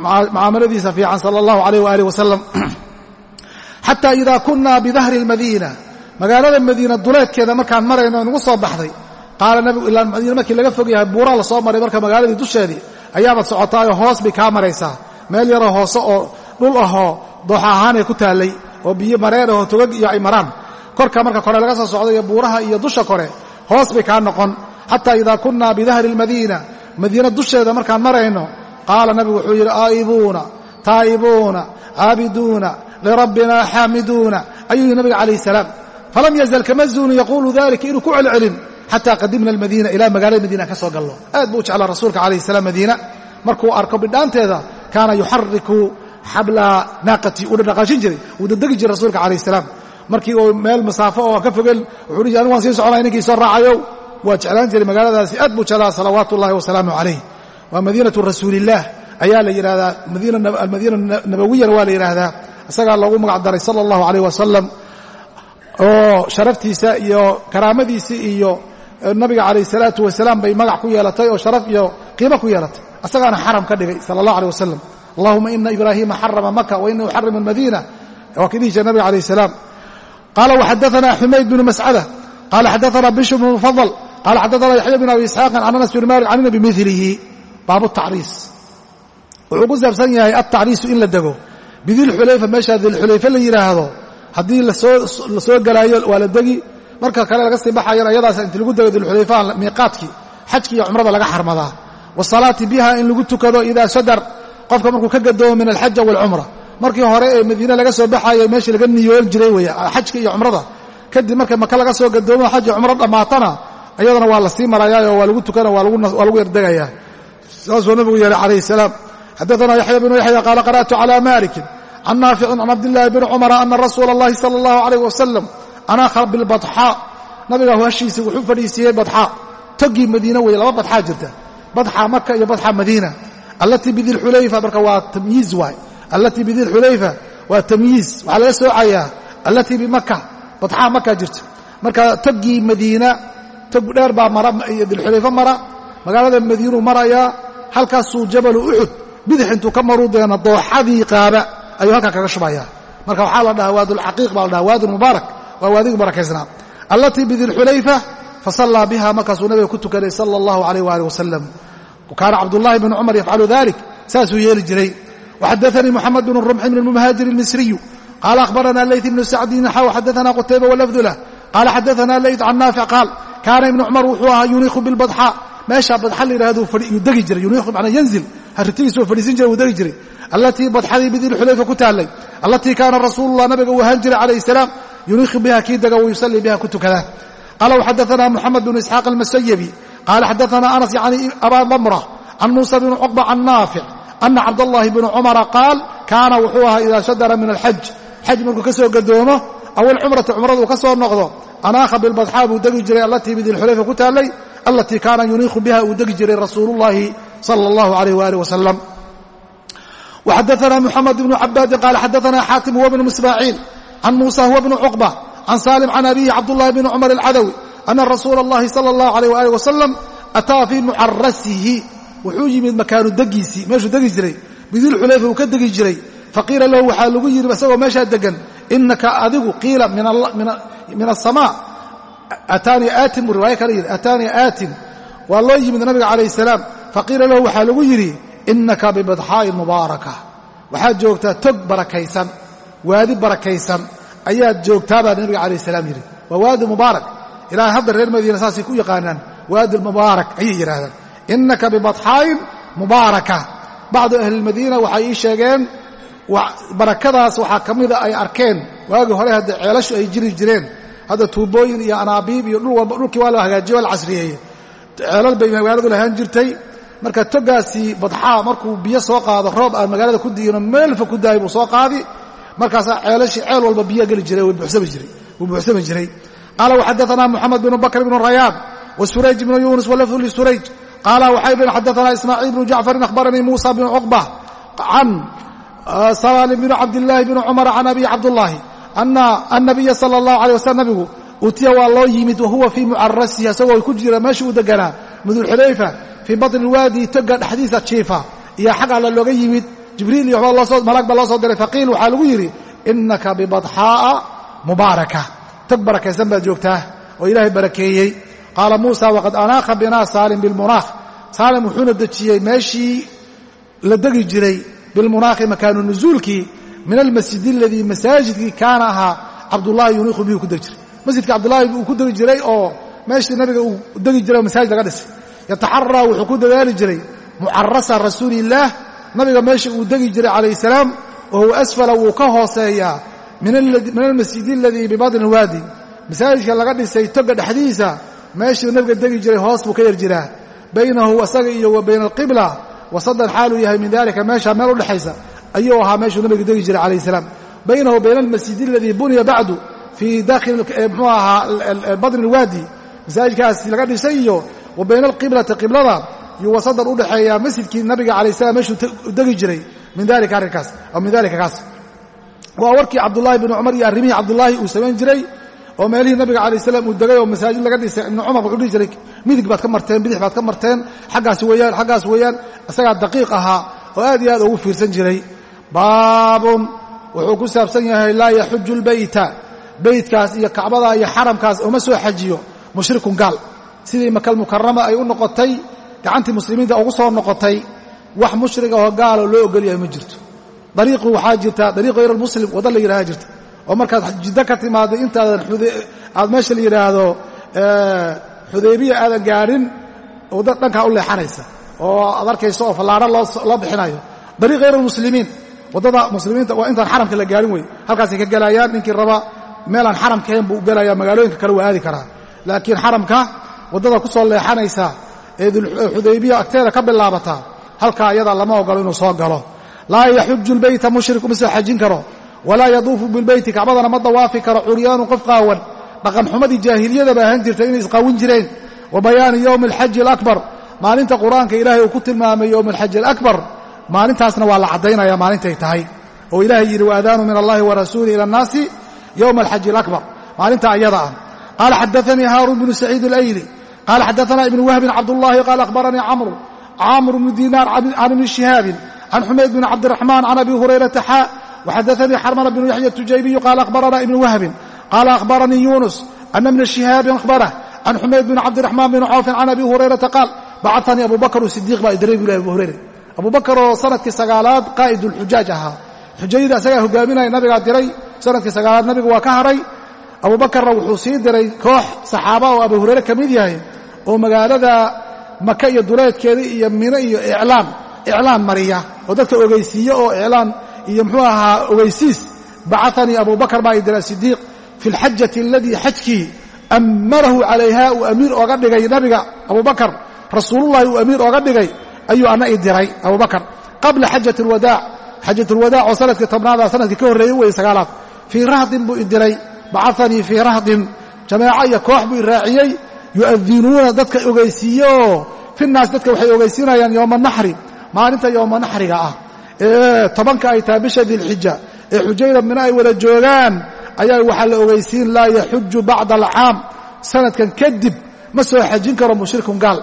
mucaamaladiisa fiican sala allahu alayh waaalih wasalam xataa idaa kunaa bidahri lmadiina magaalada madiina duleedkeeda markaan marayno nagu soo baxday qaala nabigu ilaa madiina markii laga fog yahay buuraa la soo maray marka magaaladii dusheedii ayaabaad socotaayoo hoos bay kaa maraysaa. Meel yaroo hoose oo dhul ahoo dooxa ahaanay ku taallay oo biyo mareer ahoo togag iyo ay maraan. Korka marka kore laga soo socday iyo buuraha iyo dusha kore hoos bay kaa noqon. Xataa idaa kunaa bidahri lmadiina madiina dusheeda markaan marayno qaala nabigu wuxuu yidhi aa'ibuuna taa'ibuuna caabiduuna lirabbina xaamiduuna ayuu yidhi nabiga calayh salaam. Falam yazal kama zuunu yaquulu dalika inuu ku celcelin xataa qadimna almadiina ilaa magaalada madiina aan ka soo galno aad buu u jeclaa rasuulka calayh salaam madiina. Markuu arko bidhaanteeda kaana yuxariku xabla naaqati uu dhaqaajin jiray wuu dadegi jiray rasuulka calayh salaam. Markii uu meel masaafo oo ka fogeen wuxuu dhihi anigu waan sii soconaya ninkii soo raacayow. Waa jeclaan jiray magaaladaasi. Aad buu jeclaa salawaatu ullahi wasalaamu calayh. Waa madiinatu rasuulillaah ayaa la yidhahdaa almadiina nabawiyana waa la yidhaahdaa isagaa loogu magac daray sala allahu alayh wasalam oo sharaftiisa iyo karaamadiisa iyo nabiga calayh salaatu wasalaam bay magac ku yeelatay oo sharaf iyo qiimo ku yeelatay. Isagaana xaram ka dhigay sala allah alيh wasalam allahuma ina ibraahiima xarama maka wa ina uxarimu almadiina. Waa kii nabiga alayh salaam. Qaala waxadaana xumayd bnu mascada qaala xadaana bishr bnu mufadl qaala xadaana yaxya bn abi isxaaqin can anas bn malik can nabi milihi baabu tacriis. Wuxuu ku saabsan yahay altacriisu in la dego. Bidilxulayfa meeshaa dilxulayfe la yidhaahdo haddii la soo gelaayo waa la degi marka kale laga sii baxayana iyadaas inti lagu dego dilxulayfaha miiqaadkii xajki iyo cumrada laga xarmadaa. Wasalaati biha in lagu tukado idaa sadar qofka markuu ka gadoomo min alxaja waalcumra markii hore ee madiine laga soo baxayay meeshii laga niyoon jiray wey xajka iyo cumrada. Kadib marka maka laga soo gadoomo xaj iyo cumro dhammaatana iyadana waa la sii marayaayoo waa lagu tukana waa lagu yardegayaa saasuu nabigu yeelay calayhi salaam xadaana yaxya bnu yaxya qaala qara'tu cala malikin can naaficin can cabdillaahi bni cumara ana rasuula اllahi sala اllahu alayh wasalam anakha bilbaxaa nabiga hashiisii wuxuu fadhiisiiyey badxaa togii madiine weye laba badxaa jirta. Badxa maka iyo badxa madiina. Allatii bidilxulayfa marka waa tamyiiz waay. Allatii bidilxulayfa waa tamyiiz. Waxaa laga soocayaa allatii bimaka badxaa maka jirta. Marka togii madiina tog dheer baa mara dilxulayfa mara. Magaalada madiinuu marayaa halkaasuu jabalu uxud bidix intuu ka maruu deena dooxadii qaaba ayuu halkaa kaga shubayaa marka waxaa la dhahaa waadulcaqiiq baa la dhaha waadi mubaarak waa waadigii barakaysnaa. Allatii bidilxulayfa fasallaa biha markaasuu nabiga ku tukaday sala allahu alayh waali wasalam kaana cabdullahi bnu cumar yafcalu dalik saasuu yeeli jiray. Waxadaanii moxamed bnu rumxin bn muhaajir ilmisriyu qaala akhbarana leyt ibnu sacdin xaw xadaana qutayba walafdu lah qaala xadaana leyt can naafic qaal kaana ibnu cumar wuxuu ahaa yuniiqu bilbadxa meesha badxa la yidhahdo yuu degi jiray yuniiqu macnaa yanzil. Harritigiisuu fadhiisin jiray wuu degi jiray. Allatii badxadii bidilxulayfa ku taallay. Allatii kaana rasuulullah nabiga uu ahaan jiray calayh salaam yuniiqu biha kii dega wa yusallii biha ku tukada. Qaala waxadaana moxamed bnu isxaaq almasayabi. Qaala xadaana anas yacni abaa damra can muusa bni cuqba can naafic ana cabdallahi bni cumara qaal kaana wuxuu ahaa idaa shadara min alxaj xaj markuu ka soo gadoomo aw alcumrata cumrada uu ka soo noqdo anaakha bilbadxaa buu degi jiray allatii bidilxulayfa ku taallay allatii kaana yuniiqu biha uu degi jiray rasuulullahi sala allahu alayh waalih wasalam waxadaana muxamed bnu cabaadin qaala xadaana xaatim huwa bnu ismaaciil can muusa huwa bn cuqba can salim can abihi cabdullahi bn cumar alcadawi ana rasuula اllahi sala اllahu alayh ali wasalam ataa fii mucarasihi wuxuu yimid makaanu degiisii meeshuu degi jiray bidilxulayfa uu ka degi jiray. Faqiila lahu waxaa lagu yidhi isagoo meeshaa degan inaka adigu qiila min asamaa ataanii aatin buu riwaaya kale yidhi ataanii aatin. Waa loo yimid nabiga calayh salaam. Faqiila lahu waxaa lagu yidhi inaka bibadxaa'i mubaaraka. Waxaad joogtaa tog barakaysan waadi barakaysan ayaad joogtaa baa nabiga calayh salaam yidhi. Waa waadi mubaarak. Ilaa hadda reer madiina saasay ku yaqaanaan waadi mubaarak ayay yidhaahdaan. Inaka bibadxaa'in mubaaraka. Bacdu ahlilmadiina waxay ii sheegeen barakadaas waxaa ka mida ay arkeen. Waagii hore hadda ceelashu ay jiri jireen. Hadda tuubooyin iyo anaabiib iyo dhulkii waa la hagaajiye waa la casriyeeye ceelal bay magaaladu lahaan jirtay. Marka togaasi badxaa markuu biyo soo qaado roob aan magaalada ku diino meelfa ku daayay buu soo qaadi markaasaa ceelashii ceel walba biyo geli jiray wuu buuxsami jiray qaala waxadaanaa moxamed bnu bakr bnu rayaad wasurayj bnu yuunus walafdu lisurayj qaala waxay bn xadaanaa ismaaciil bnu jacfarin akhbaranii muusa bnu cuqba can salim bn cabdillaahi bn cumar can abi cabdullaahi ana annabiya sala allahu alay waslm nabigu utiya waa loo yimid wahuwa fii mucarasihi isagoo ku jira meesha uu deganaa mudulxulayfa fii batni lwaadi toga dhexdiisa jiifa. Iyo xag alla looga yimid jibriil iyo malaag baa loo soo diray. Faqiil waxaa lagu yidhi inaka bibadxaa'a mubaaraka. Tog barakaysan baad joogtaa oo ilaahay barakeeyey. Qaala muusa waqad anaakha binaa saalim bilmunaakh saalim wuxuuna dejiyey meeshii la degi jiray bilmunaakhi makaanu nuzuulkii min almasjid aladii masaajidkii kaana ahaa cabdullaahi yuniiqu bihuu ku degi jiray. Masjidka cabdullaahi uu ku degi jiray oo meeshii nabiga uu degi jiray oo masaajid laga dhisay. Yataxaraa wuxuu ku dadaali jiray mucarasa rasuuliillaah nabiga meesha uu degi jiray calayh salaam wa huwa asfala wuu ka hooseeyaa min almasjid aladii bibadni lwaadi masaajidka laga dhisay toga dhexdiisa meeshii nabiga degi jiray hoos buu ka yar jiraa. Baynahu asaga iyo wa bayna alqibla wasadan xaaluu yahay min dalika meesha meel udhexaysa ayuu ahaa meeshuu nabiga degi jiray calayh salaam. Baynahu bayna almasjid aladii buniya bacdu fii dakhili mxuu ahaa badni lwaadi masaajidkaas laga dhisay iyo wa bayna alqiblati qiblada yuu wasadan udhexeeyaa masjidkii nabiga alay slam meeshuu degi jiray. Min dalika arrinkaas aw min dalika kaas. Waa warkii cabdullaahi bni cumar iyo arrimihii cabdullaahi uu samayn jiray oo meelihii nabiga alay salaam uu degay oo masaajid laga dhisay. Ibnu cumar wuxuu dhihi jiray midig baad ka marteen bidix baad ka marteen. Xaggaas weeyaan xaggaas weeyaan isagaa daqiiq ahaa oo aad iyo aad ugu fiirsan jiray. Baabun wuxuu ku saabsan yahay laa yaxuju lbeyta beytkaas iyo kacbada iyo xaramkaas uma soo xajiyo. Mushrikun gaal. Sidii makal mukarama ay u noqotay gacantii muslimiinta ugu soo noqotay wax mushriga oo gaalo loo ogolyahay ma jirto. Dariiqu waxaa jirta dariiqu hayr almuslim wadda la yidhahda jirta. Oo markaad jiddo ka timaado intaadan aad meesha la yidhaahdo xudaybiya aadan gaadhin wadda dhankaa u leexanaysa. Oo aad arkayso oo fallaaro loo bixinayo dariiq hayr almuslimiin waddada muslimiinta waa intaan xaramka la gaarin wey halkaasay ka gelayaan ninkii raba meelaan xaramka ahayn buu gelaya magaalooyinka kale waa aadi karaa. Laakiin xaramka waddada ku soo leexanaysa ee agteeda ka bilaabataa halkaa iyada lama ogolo inuu soo galo. Laa yaxuju lbeyta mushrik uma soo xajin karo walaa yaduufu bilbeyti kacbadana ma dawaafi karo curyaanu qof qaawan. Dhaqanxumadii jaahiliyadaba ahaan jirtay inay isqaawin jireen. Wa bayaani yowmi alxaji alakbar maalinta qur'aanka ilaahay uu ku tilmaamay yowma alxaji alakbar maalintaasna waa la caddaynaya maalintay tahay. Oo ilaahay yidhi waadaanu min allahi wa rasuulih ila annaasi yowma alxaji alakbar. Maalinta ayada ah. Qaala xadaanii haaruun bnu saciid alayli qaala xadaana ibnu wahbin cabdullahi qaala akhbaranii camru camr bnu dinaar can ibni shihaabin can xumayd bn cabdiraxmaan can abi hurayrata xaa waxadaanii xarmana bnu yaxya tujaybiyu qaala akhbarana ibnu wahbin qaala akhbaranii yunus ana bna shihaabin akhbarah can xumayd bn cabdiraxmaan bn cawfin can abi hurayrata qaal bacatanii abu bakr sidiiq baa idiray buu leh abu hurayra abu bakar oo sannadkii sagaalaad qaa'id ulxujaaj ahaa xujayda asagaa hogaaminaya nabigaa diray sannadkii sagaalaad nabiga waa ka haray abu bakarna wuxuu sii diray koox saxaaba oo abu hurayre ka mid yahay oo magaalada maka iyo duleedkeeda iyo mino iyo iclaan iclaan mariya oo dadka ogeysiiye oo iclaan iyo muxuu ahaa ogeysiis bacatanii abu bakar baa idira sidiiq fi lxajati aladii xajkii ammarahu calayha uu amiir ooga dhigay nabiga abu bakar rasuulullahi uu amiir ooga dhigay ayuu ana i diray abu bakar. Qabla xajat alwadaac xajat alwadaac oo sannadkii tobnaada sannadkii ka horreeyey weye sagaalaad fii rahdin buu i diray bacatanii fii rahdin jamaaco iyo koox buu i raaciyey yu'adinuuna dadka ogeysiiyeoo finaas dadka waxay ogeysiinayaan yowma naxri maalinta yowma naxriga ah. Ee tobanka ay tahay bisha dilxija ee xujayda mina ay wada joogaan ayaa waxaa la ogeysiin laa yaxuju bacda alcaam sanadkan kadib ma soo xajin karo mushrikun gaal.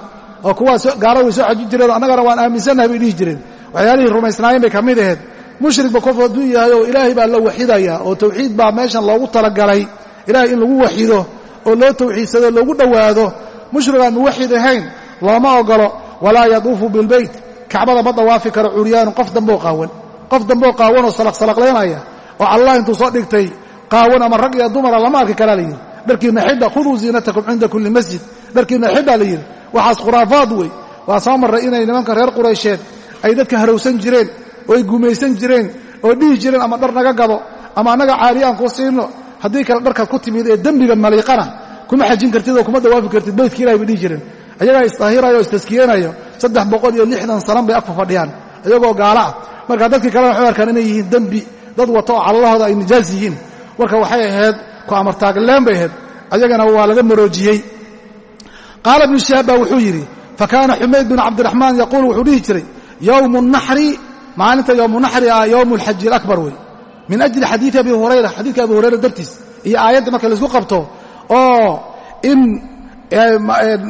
Oo kuwaas gaalo way soo xajin jireen annagana waan aaminsannahay bay dhihi jireen. Waxyaalihii rumaysnaayeen bay ka mid ahayd mushrigba qof hadduu yahay oo ilaahay baa la waxidaya oo tawxiid baa meeshan loogu talagalay. Ilaahay in lagu waxido oo loo tawxiidsado loogu dhowaado mushrig aan muwaxid ahayn looma ogolo walaa yaduufu bilbeyt kacbada ma dawaafi karo curyaanu qof damboo qaawan. Qof damboo qaawan oo salaqsalaqlaynaya oo allah intuu soo dhigtay qaawan ama rag iyo dumara lama arki karaa layidhi dharkiinna xidha khuduu ziinatakum cinda kulli masjid. Dharkiinna xidha layidhi waxaas khuraafaad wey waa soo marray inay nimanka reer quraysheed ay dadka harowsan jireen oo ay gumaysan jireen oo dhihi jireen ama dhar naga gado ama annaga caari aan ku siino haddii kale dharkaad ku timid ee dembiga maliiqana kuma xajin kartid oo kuma dawaafi kartid beytka ilahay bay dhihi jireen ayagaa isdaahirayo o istaskiyanayo saddex boqol iyo lixdan sanan bay agfa fadhiyaan iyagoo gaala ah. Marka dadkii kalena waxay arkaan inay yihiin dembi dad wato oo calalahooda ay nijaas yihiin. Marka waxay ahayd ku amartaagleen bay ahayd ayagana waa laga maroojiyey. Qaala ibnu shihaab baa wuxuu yidhi fakaana xumayd bin cabdiraxmaan yaquul wuxuu dhihi jiray yowmu naxri maalinta yowmu naxri ah yowmu alxaji alaakbar wey min ajli xadiidi abi hurayra xadiidka abi hurayra dartiis iyo aayadda marka la isku qabto oo in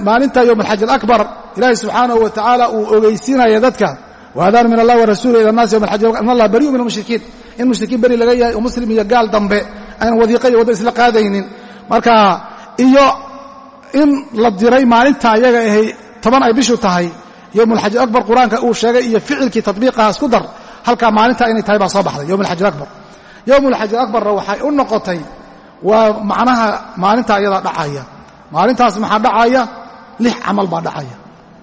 maalinta yowm alxaji alakbar ilaahay subxaanahu wa tacaala uu ogeysiinaya dadka waadaan min allah warasuuli ila naasi yowm alxaji an allah bariyu min almushrikiin in mushrikiin beri laga yahay oo muslim iyo gaal dambe aynan wadiiqa iyo waddo isla qaadaynin. Marka iyo in la diray maalinta ayaga ahay toban ay bishu tahay yowm alxaji akbar qur'aanka uu sheegay iyo ficilkii tatbiiqaha isku dar halkaa maalinta inay tahay baa soo baxday yowm alxaji akbar yowm alxaji akbarna waxay u noqotay waa macnaha maalinta ayadaa dhacaya. Maalintaas maxaa dhacaya? Lix camal baa dhacaya.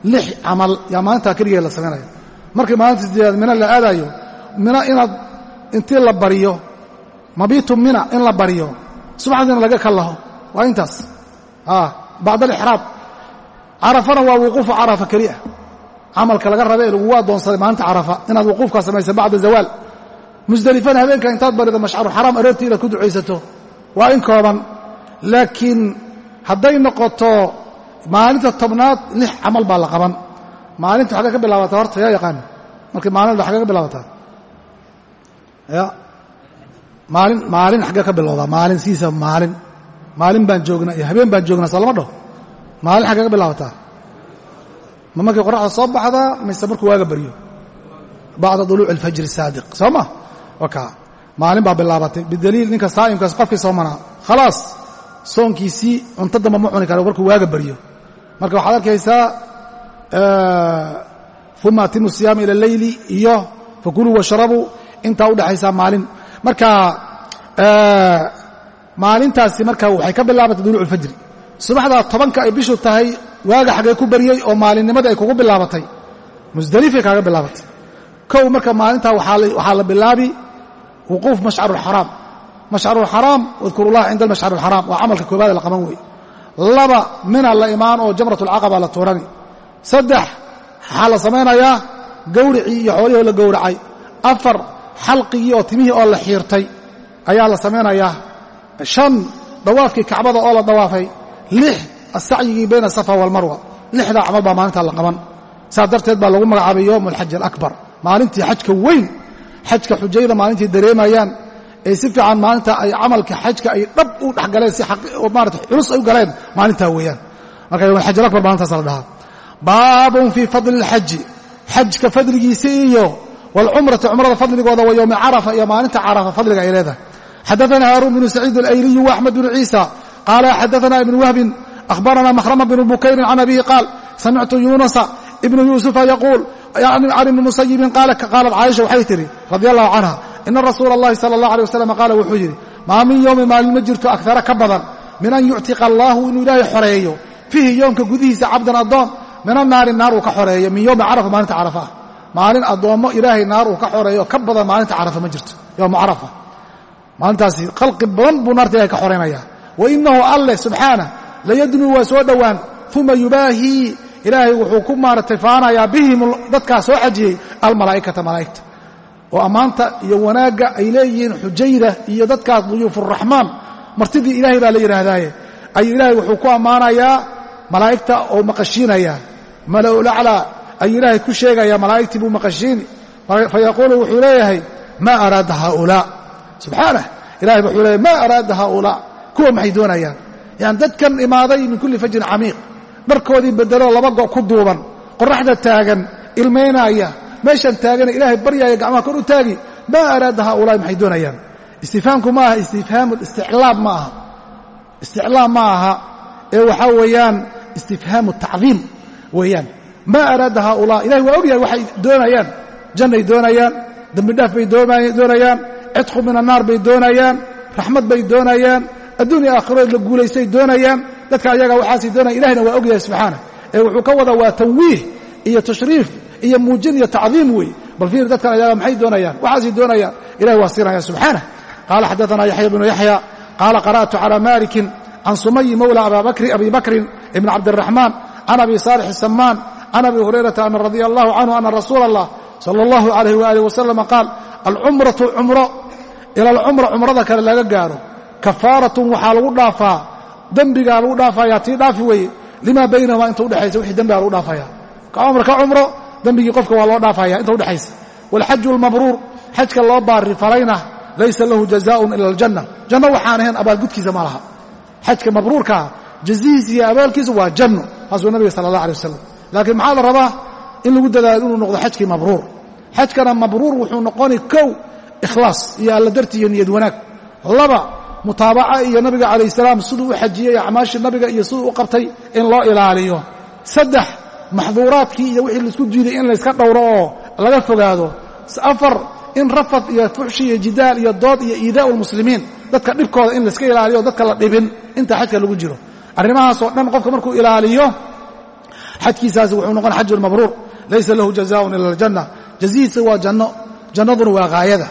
Lix camal yaa maalintaa keligeed la samaynaya markii maalinta sideedaad mina la aadayo mina inaad intii la bariyo mabiitu mina in la bariyo subaxdiina laga kallaho. Waa intaas. Bacd alixraab. Carafana waa wuquufu carafa keliya. Camalka laga raba ee lagugu addoonsaday maalinta carafa inaad wuquufkaa samaysa bacda zawaal musdelifana habeenka intaad barido mashcaru xaraam aroortii inaad ku ducaysato. Waa in kooban. Laakiin hadday noqoto maalinta tobnaad lix camal baa la qaban. Maalinta xaggee ka bilaabataa horta yaa yaqaana markii maalinda xaggee ka bilaabataa. Ya maalin maalin xaggee ka bilowdaa maalin siisa maalin. Maalin baan joognaa iyo habeen baan joognaa soo lama dhaho maalin xaggee ka bilaabataa. Ma markii qoraxda soo baxdaa mise markuu waaga baryo bacda duluuci alfajri saadiq. Soo ma maalin baa bilaabatay. Bidaliil ninka saa'imkaas qofkii soomanaa khalaas soonkiisii cunto damba ma cuni kara markuu waaga baryo marka waxaad arkaysaa uma atimu siyaama ila leyli iyo fakuluu washrabuu intaa udhexaysaa maalin. Marka maalintaasi marka waxay ka bilaabatay duluuc alfajri subaxdaa tobanka ay bishu tahay waaga xaggee ku baryey oo maalinnimadii ay kugu bilaabatay. Musdelifay kaaga bilaabatay. Kow marka maalintaa waxaa la bilaabi wuquuf mashcaru alxaraam mashcaru alxaraam wadkurullaha cinda almashcar alxaraam waa camalka koobaad la qaban weeye. laba mina la imaan oo jamrat alcaqaba la tuurani. saddex waxaa la samaynayaa gawricii iyo xoolihii oo la gowracay afar xalqigii oo timihii oo la xiirtay. ayaa la samaynayaa shan dawaafkii kacbada oo la dawaafay. lix asacyigii bayna asafa waalmarwa lixdaa camal baa maalintaa la qaban. saas darteed baa lagu magacaabay yowm alxaji alakbar maalintii xajka weyn xajka xujayda maalintii dareemayaan ee si fiican maalinta ay camalka xajka ay dhab u dhexgaleen si maarata culus ay u galeen maalintaa weeyaan. Marka yomxajlabar maalintaas la dhahaa. Baabun fii fadli اlxaji xajka fadligiisa iyo wاlcumrati cumrada fadligooda wa yowmi carafa iyo maalinta carafa fadliga ay leedahay. Xadaana haaruun bnu saciid alayliyi waxmed bnu ciisa qaala xadaana ibn wahbin ahbarana mahrama bnu bukayrin can abihi qaal samictu yunusa ibnu yusufa yaquul can ibni musayibin qaalat caaisha waxay tihi radia allahu canha ina rasuula allahi sala allah alay wasalam qaala wuxuu yidhi maa min yowmin maalin ma jirto akara ka badan min an yuctiqa allaahu inuu ilaahay xoreeyo fiihi yoomka gudihiisa cabdan addoon min annaari naar uu ka xoreeyo min yowmi carafa maalinta carafa ah maalin addoommo ilaahay naar uu ka xoreeyo ka badan maalinta carafa ma jirto yowma carafa maalintaasi khalqi badan buu naarta ilahay ka xoreynayaa wa inahu alleh subxaana layadnuu waa soo dhowaan uma yubaahii ilaahay wuxuu ku maaratay faanayaa bihim dadkaa soo xajiyey almalaa'ikata malaa'igta. Oo ammaanta iyo wanaagga ay leeyihiin xujayda iyo dadkaas duyuufuraxmaan martidii ilaahay baa la yidhaahdaaye. Ay ilaahay wuxuu ku ammaanayaa malaa'igta oo maqashiinaya. Mala'ulaclaa ayuu ilaahay ku sheegayaa malaa'igtii buu maqashiini fayaquulu wuxuu leeyahay maa araada haaulaa? Subxaanah ilahay wuxuu leeyahay maa araada haaulaa? Kuwa maxay doonayaan? Yani dadkan imaaday min kulli fajrin camiiq dharkoodii bedeloo laba go' ku duuban qorraxda taagan ilmaynaya meeshan taagana ilaahay baryaaya gacmaha kor u taagi maa araada haaulaa'i maxay doonayaan? Istifhaamku ma aha istifhaamu isticlaam ma aha. Isticlaam ma aha ee waxaa weeyaan istifhaamu tacdiim weeyaan. Maa araada haaulaa ilahay waa ogyahay waxay doonayaan. Jannay doonayaan dembidhaaf bay doonayaan cidqu min annaar bay doonayaan raxmad bay doonayaan adduunya aakhiro la guulaystay doonayaan dadka ayaga waxaasay doonaya ilahina waa ogyahay subxaana. Ee wuxuu ka wadaa waa tanwiih iyo tashriif iyo muujin iyo tacdiim weeye bal fiir dadkan ayaga maxay doonayaan? Waxaasay doonayaan. Ilahi waa siinaya subxaanah qaala xadaثana yaxya bnu yaxya qaala qara'tu calى malikin can sumayi mawla abi bakrin ibn cabdiraxmaan can abi saalix samaan can abi hurayrata ana radia allahu canhu ana rasuula allah sala allahu alayh waaalih wasalama qaal alcumratu cumro ila alcumra cumrada kale laga gaaro kafaaratun waxaa lagu dhaafaa dembigaa lagu dhaafayaa tii dhaafi weeye. Limaa baynahumaa inta udhexaysa wixii dembigaa lagu dhaafaya. Cumr ka cumro dembigii qofka waa loo dhaafaya inta udhexaysa waalxaju almabruur xajka loo baari falayna laysa lahu jazaaun ila aljanna. Janno waxaan ahayn abaalgudkiisa ma laha. Xajka mabruurkaa jazihiisa iyo abaalkiisa waa janno taasuu nabiga sala allah alay wasalam laakiin maxaa la rabaa? In lagu dadaalo inuu noqdo xajkii mabruur. Xajkana mabruur wuxuu noqoni kow ikhlaas iyo alla darti iyo niyad wanaag. Laba mutaabaca iyo nabiga calayh salaam siduu u xajiyey acmaashii nabiga iyo siduu u qabtay in loo ilaaliyo. Saddex maxduuraadkii iyo wixii la isku diiday in layska dhowro oo laga fogaado. Afar in rafad iyo fuxshi iyo jidaal iyo dood iyo iidaa'u lmuslimiin dadka dhibkooda in layska ilaaliyo dadka la dhibin inta xajka lagu jiro. Arrimahaasoo dhan qofka markuu ilaaliyo xajkiisaasi wuxuu noqon xajun mabruur laysa lahu jazaaun ila aljanna. Jazihiisa waa janno jannaduna waa haayada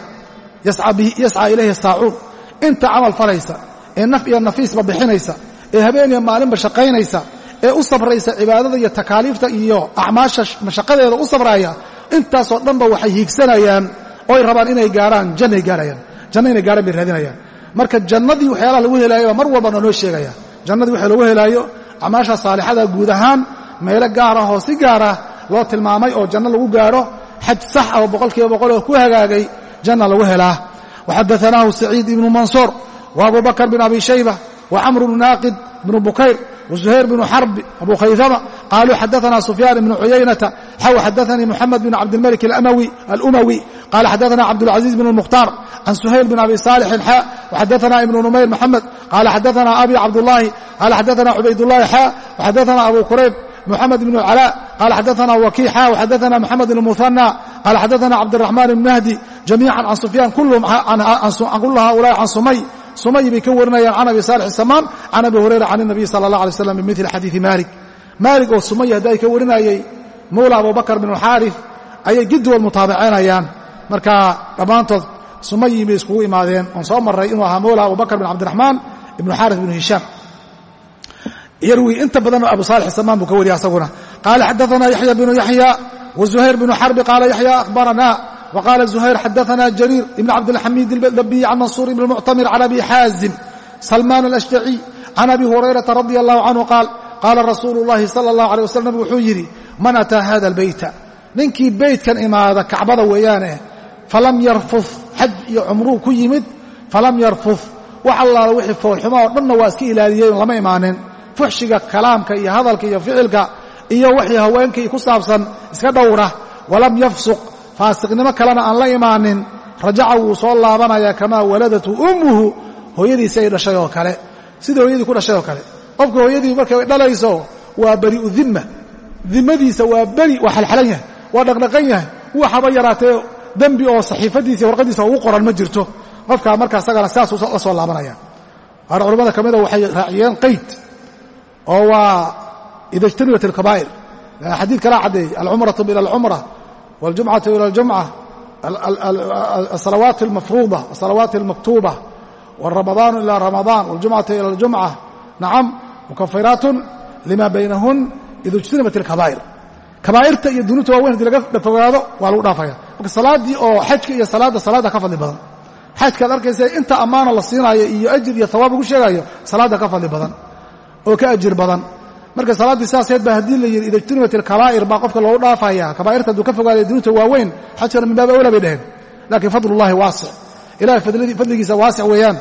yascaa ilayhi saacuun inta camal falaysa ee naf iyo nafiisba bixinaysa ee habeen iyo maalinba shaqaynaysa ee u sabraysa cibaadada iyo takaaliifta iyo acmaasha mashaqadeeda u sabraya intaasoo dhanba waxay hiigsanayaan ooy rabaan inay gaaraan jannay gaarayaan janno inay gaaraan bay raadinayaan. Marka jannadii waxyaalaha lagu helaayo mar walbana noo sheegaya jannadii waxa lagu helaayo acmaasha saalixada guud ahaan meelo gaarah oo si gaarah loo tilmaamay oo janno lagu gaaro xaj sax ah oo boqolkiiba boqol oo ku hagaagay janna lagu helaa waxadaanaahu saciid ibnu mansuur wa abu bakr bin abi shayba wa camr bnu naaqid bnu bukayr وزهير بن حرب أبو خيثمة قالوا حدثنا سفيان بن عيينة حو حدثني محمد بن عبد الملك الأموي, الأموي قال حدثنا عبد العزيز بن المختار عن سهيل بن أبي صالح حاء وحدثنا ابن نمير محمد قال حدثنا أبي عبد الله قال حدثنا عبيد الله حاء وحدثنا أبو كريب محمد بن العلاء قال حدثنا وكيع حاء وحدثنا محمد بن jamiican can sufyaan kulluhum kulluhaa ulaahi can sumay sumay bay ka warinayaan can abi saalix samaan can abi hurayra can inabiy sala allah alay slam bimidli xadiidi maalik maalik oo sumay hadday ka warinayay mawla abubakar bin xaarif ayay giddigood mutaabacinayaan marka dhammaantood sumayin bay iskugu imaadeen oon soo marray inuu ahaa mawla abubakr bin cabdiraxmaan ibnu xaarif binu hishaam yarwi inta badanoo abu saalix samaan buu ka wariyay asaguna qaala xadaana yaxya binu yaxya wa zuhayr binu xarbi qaala yaxya akhbarana وقال زهير حدثنا جرير بن عبد الحميد الدبي عن منصور بن المعتمر عن أبي حازم سلمان الأشجعي عن أبي هريرة رضي الله عنه قال قال رسول الله صلى الله عليه وسلم wuxuu yidhi man أtىa hada البeyta ninkii beytkan imaada kacbada weeyaane falam yarfuf xaj iyo cumruu ku yimid falam yarfuf wax allaala wixii foolxumo oo dhanna waa iska ilaaliyey lama imaanin fuxshiga kalaamka iyo hadalka iyo ficilka iyo wixii haweenkii ku saabsan iska dhowra walam yafsuq faasiqnimo kalena aan la imaanin rajaca wuu soo laabanaya kamaa waladatu ummuhu hooyadiisi ay dhashay oo kale. Sida hooyadii ku dhashay oo kale. Qofka hooyadii markay dhalayso waa bari'u dimma dimadiisa waa beri waa xalxalan yahay waa dhaqdhaqan yahay. Waxaba yaraatee dembi oo saxiifadiisa warqadiisa ugu qoran ma jirto. Qofkaa marka isagana saasuu la soo laabanaya. Qaar culamada ka mida waxay raaciyeen qayd oo waa idajtanibat alkabaa'ir xadiid kala caddeeyey alcumratu ila alcumra wاljumcaةu ilى اljumca الصalawaat اlmafruuضة الصalawaat اlmaktuuba wالramadaanu ilى ramadaan wاljumcaةu ilى اljumca nacam mukafiraat lima baynahun ida اjtanibat اlkabaa'ir kabaa'irta iyo dunuubta waaweyn hadii laga fogaado waa lagu dhaafaya marka salaaddii oo xajka iyo salaadda salaadda ka fadli badan xajkaad arkaysa inta ammaana la siinaayo iyo ajir iyo hawaab lagu sheegaayo salaadda ka fadli badan oo ka ajir badan marka salaaddii saaseed baa haddii la yidhi ida ijtanibat alkabaa'ir baa qofka loogu dhaafaya. Kabaa'irta hadduu ka fogaadayo dunuubta waaweyn xajkana min baabi awla bay dhaheen. Laakiin fadlullahi waasic. Ilahay fadligiisa waasic weeyaan.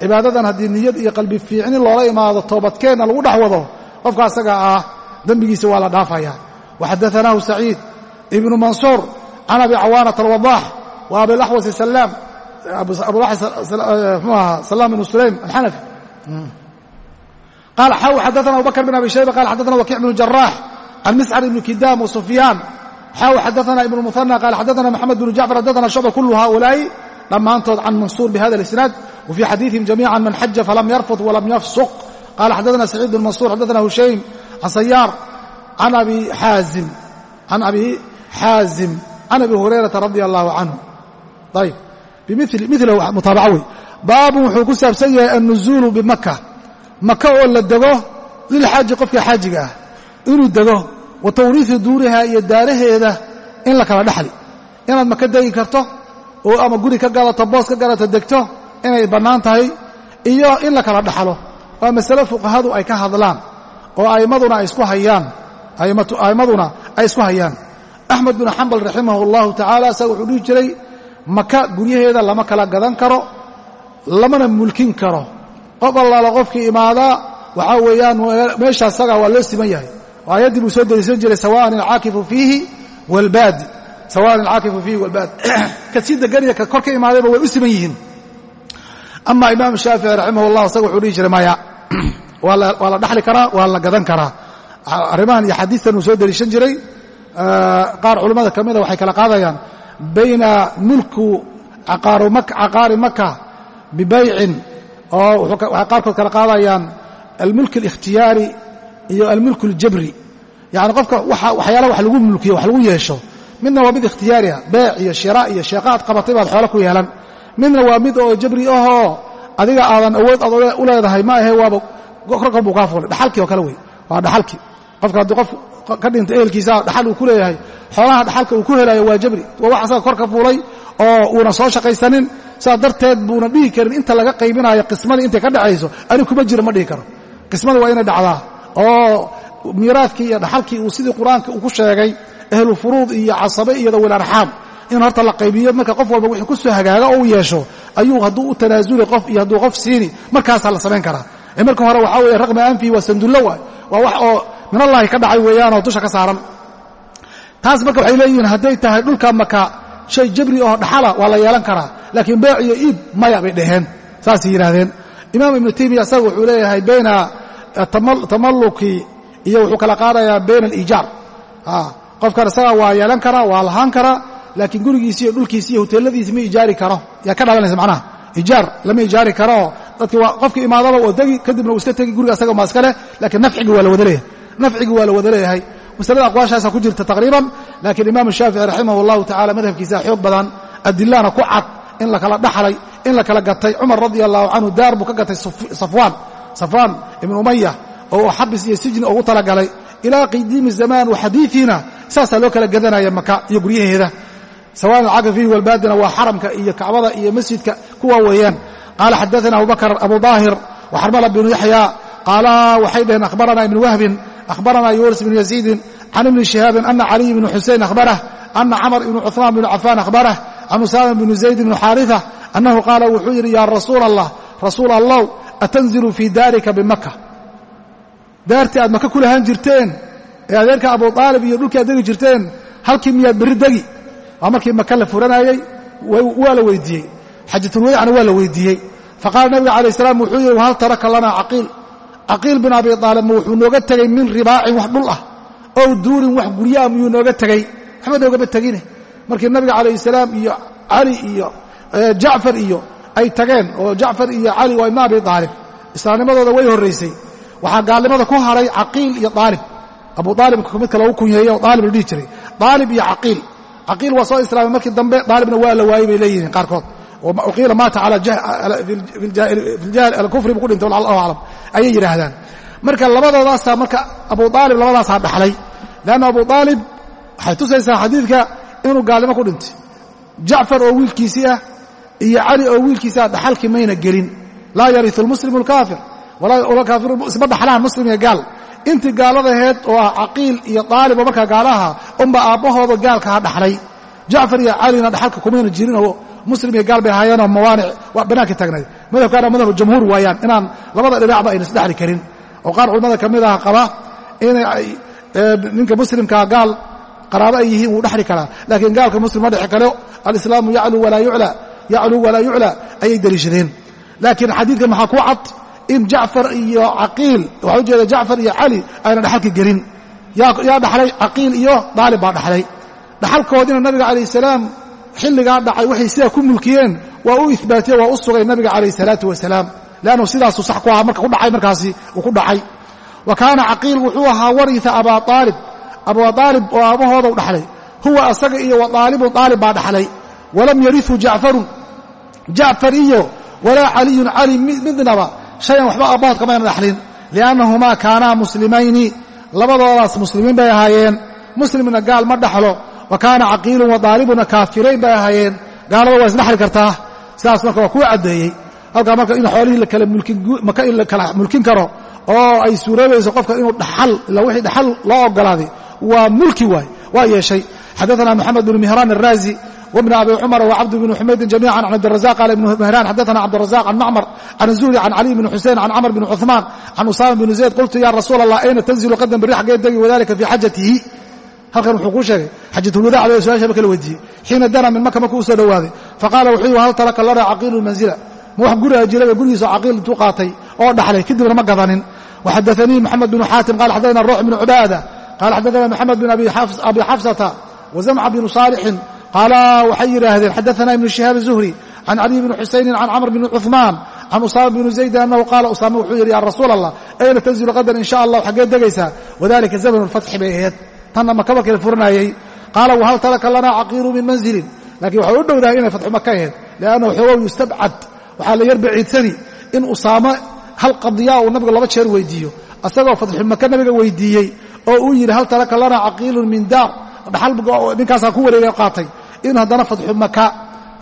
Cibaadadan haddii niyad iyo qalbi fiicni loola imaado toobadkeenna lagu dhex wado qofka asaga ah dembigiisa waa la dhaafaya. Waxadaanaahu saciid ibnu mansuur can abi cawaanata alwadaax wa abilaxwasi salaam mxuu aha salaam ibnu sulaym alxanafi qaala xaw xadana abubakr bn abi shayba qala xadana wakiic bn jaraax can misxar ibni kidaam wasufyaan xaw xadana ibn muhana qaala xadana maxamed bn jacfar xadana shucba kulu haulaai dhammaantood can mansuur bihada isnaad wafii xadiiihim jamiica man xaja falam yarfud walam yafsuq qaala xadana saciid bn mansuur xadana hushaym can sayaar can abi xaazim can abi hurayrata radia allahu canhu ayb bimil mutaabaca wey baabun wuxuu ku saabsan yahay annuzuulu bimaka maka oo la dego lilxaaji qofka xaajiga ah. Inuu dego wa tawriithi duuriha iyo daaraheeda in la kala dhexli inaad maka degi karto oo ama guri ka galato boos ka galato degto inay bannaan tahay iyo in la kala dhaxlo. Waa masale fuqahadu ay ka hadlaan oo a'immaduna ay isku hayaan. A'immaduna ay isku hayaan. Axmed binu xambal raximahu allahu tacaala isaga wuxuu dhihi jiray maka guryaheeda lama kala gadan karo lamana mulkin karo qof qofkii imaadaa waxaa weeyaan meesha asaga waa loo siman yahay. Aayaddii buu soo delisan jiray sawaan alcaakifu fiihi waalbaadi sawaan alcaakifu fiihi walbaadi ka sii deganiya ka kor ka imaadayba way u siman yihiin. Ama imaam shaafici raximah llah isaga wuxuu dhihi jiray maya waa la dhaxli karaa waa la gadan karaa. Arrimahan iyo xadiistan uu soo deliishan jiray qaar culammada ka mida waxay kala qaadayaan bayna mulku caqaari maka bibaycin oo waxay qaarkood kala qaadayaan almulk alikhtiyaari iyo almulk aljabri yacni qofka waxyaala wax lagu mulkiyo wax lagu yeesho midna waa mid ikhtiyaariah beec iyo shira iyo sheeqaad qabatay baad xoolo ku yeelan. Midna waa mid oo jabri ahoo adiga aadan awood aad u leedahay ma ahe waaba korkan buu kaa fuulay dhaxalkii oo kale wey waa dhaxalkii. Qofka haddii qof ka dhinta ehelkiisa dhaxal uu ku leeyahay xoolaha dhaxalka uu ku helayo waa jabri. Waa wax asaga kor ka fuulay oo uuna soo shaqaysanin sidaa darteed buuna dhihi karin inta laga qaybinayo qismadii intay ka dhacayso ani kuma jiro ma dhihi karo. Qismadii waa inay dhacdaa. Oo miiraadkii iyo dhaxalkii uu sidii qur'aanka uu ku sheegay ahlu furuud iyo casabe iyo dawil arxaam in horta la qaybiyo marka qof walba wixii ku soo hagaaga oo u yeesho ayuu hadduu u tanaasuli qof iyo hadduu qof siini markaasaa la samayn karaa. Ee marka hore waxaa weeye raqma anfihi waa sandullo waay waa wax oo min allaahi ka dhacay weeyaanoo dusha ka saaran. Taas marka waxay leeyihiin hadday tahay dhulka maka shay jabri oo dhaxala waa la yeelan karaa laakiin beec iyo iib maya bay dhaheen saasay yidhaahdeen. Imaam ibnu taymiya asaga wuxuu leeyahay bayna tamalluki iyo wuxuu kala qaadayaa bayna aliijaar qofkan isagaa waa yeelan karaa waa lahaan karaa laakiin gurigiisi iyo dhulkiisi iyo hoteeladiisi ma ijaari karo. Yaa ka dhalanaysa macnaha? Ijaar lama ijaari karo. Dadki qofkii imaadaba oo degi kadibna uu iska tegi guriga asaga ma iska leh laakiin nafcigi waa la wada leeyahay. Nafcigi waa la wada leeyahay masalada aqwaashaasa ku jirta taqriiban laakiin imaam shaafici raximah allahu tacala madhabkiisa xoog badan adilana ku cad in la kala dhaxlay in la kala gatay cumar radia allahu canhu daar buu ka gatay safwaan safwaan ibnu umaya oo xabis iyo sijni ugu talagalay ilaa qidiimi zamaan wa xadiiثiina saasaa loo kala gadanaya maka iyo guryaheeda. Sawaan alcaqi fihi walbaadina waa xaramka iyo kacbada iyo masjidka kuwa weeyaan qaala xadaثana abubakr abu daahir waxarmala bnu yaxya qaala waxay dhaheen akhbarana ibnu wahbin akhbarana yunis bnu yaziidin can ibni shihaabin ana caliy bnu xusein akhbarah ana camr ibnu cuثmaan bnu cafaan akhbarah can usaama bnu zayd bnu xaariثa annahu qaala wuxuu yidhi ya rasuula allah rasuul allah atanzilu fii daarika bimaka daartii aad maka ku lahaan jirteen ee adeerka abu aalib iyo dhulkii aad degi jirteen halkii miyaad berri degi waa markii maka la furanayey waa la weydiiyey xajatulwadacna waa la weydiiyey faqaala nabiga calayh salaam wuxuu yidhi wahal taraka lanaa caqiil caqiil bin abi aalib ma wuxuu nooga tegey min ribaacin wax dhul ah ow duurin wax guryaah miyuu nooga tegey waxba noogama tegine markii nabiga calayh salaam iyo cali iyo jacfar iyo ay tageen oo jacfar iyo cali waa ibna abi aalib islaamnimadooda way horraysay waxaa gaalnimada ku haray caqiil iyo aalib abu aalibka midka lagu kunyeeyo oo aalib la dhihi jiray. Aalib iyo caqiil caqiil waa soo islaamay markii dambe aalibna waa la waayey bay leeyihiin qaarkood. Qiila maata kufri buu ku dhintay wallahu aclam ayay yidhaahdaan. Marka labadoodaasaa marka abu aalib labadaasaa dhaxlay. Leanna abu aalib waxay tusaysaa xadiidka inuu gaalnimo ku dhintay. Jacfar oo wiilkiisii ah iyo cali oo wiilkiisi ah dhaxalkii mayna gelin. Laa yariu lmuslimu alkaafir isma dhaxlaan muslim iyo gaal. Intii gaaladaheed oo ah caqiil iyo aaliboo markaa gaalaha unbaa aabbahooda gaalka ha dhaxlay. Jacfar iyo calina dhaxalka kumayna jirinoo muslim iyo gaal bay ahaayeenoo mawaanic waa bannaankii tagnay madhabkaana madhabu jamhuur waayaan inaan labada dhinacba ayna isdhexli karin. Oo qaar culimmada ka mid ah qaba inay ninka muslimkaa gaal qaraabo ay yihiin wuu dhexli karaa. Laakiin gaalka muslim ma dhexi karo alislaamu yacluu walaa yuclaa yacluu walaa yuclaa ayay deliishadeen laakiin xadiidkan maxaa ku cad? In jacfar iyo caqiil waxaa ujeeda jacfar iyo cali ayna dhaxalka gelin. Yaa dhaxlay caqiil iyo daalib baa dhaxlay. Dhaxalkoodina nabiga calayh salaam xilligaa dhacay waxay sidaa ku mulkiyeen waa u ihbaatiye waa u sugay nabiga calayh salaatu wasalaam. Leannu sidaasuu sax ku ahaa marka ku dhacay markaasi uu ku dhacay. Wa kaana caqiil wuxuu ahaa wariثa abaa aalib abaa aalib oo aabahooda u dhaxlay. Huwa asaga iyo wa aalibu aalib baa dhaxlay. Walam yariثu jacfarun jacfar iyo walaa caliyun cali midnaba shayan waxba aabbahood kamayna dhaxlin. Liannahumaa kaanaa muslimayni. Labadoodaas muslimiin bay ahaayeen. Muslimna gaal ma dhaxlo wa kaana caqiilun wa daalibuna kaafirayn bay ahaayeen gaalada waa isdhaxli kartaa sidaas marka waa kuu caddeeyey halkaa marka in xoolihii maka in la kala mulkin karo oo ay suuroobayso qofka inuu dhaxal ila wixii dhaxal loo ogolaaday waa mulki waay waa yeeshay xadaثna moxamed bn mihraan الraazi وبن أbي cمر وcبد بن حmayd جميعا عن cبدالرزاق قال بن مهrان xدثنا cبدالرزاق عن معمر عن الزهري عن علي بن حuسين عن cمر بن cثمان عن أسامة بن زيد قلت ya رasuuل الله أyna تنزل qdم bri xagee degi وذلika في xajatihi halkan wuxuu kuu sheegay xajatulwadaac bay su'aashaba kala weydiiyey. Xiina dana min maka markuu u soo faqaala wuxuu yii hal taraka lana caqiilu manzila ma wax gurigaa jiraba gurigiisu caqiil intuu qaatay oo dhaxlay. Kadibna ma gadanin. Waxadaanii moxamed binu xaatim qala xaddaana ruux bnu cubaada qaala xaddaana moxamed bin abi xafsata wa binu saalixin qaala waxay yidhaahdeen xadaana ibnu shihaab zuhri can caliy bni xusaynin can camr bni cuثmaan can usaama binu zaydin annahu qaala usaame wuxuu yidhi ya rasuul allah ayna tanzilu qadan in sha allah xaggee degaysaa? Wadalika zamanu lfatxi bay ahayd tanna maka markii la furanaayey qaala wahal taraka lana caqiilu min manzilin? Lakiin waxay u dhowdahay inay fatxu maka ahayd liannahu xoogow yustabcad waxaa la yar baciidsani in usaamo hal qadiyaa uu nabigu laba jeer weydiiyo. Asagoo fatxu maka nabiga weydiiyey oo uu yidhi hal taraka lana caqiilu min daar? Dhaxal ninkaasaa ku wareegay qaatay in haddana fatxu maka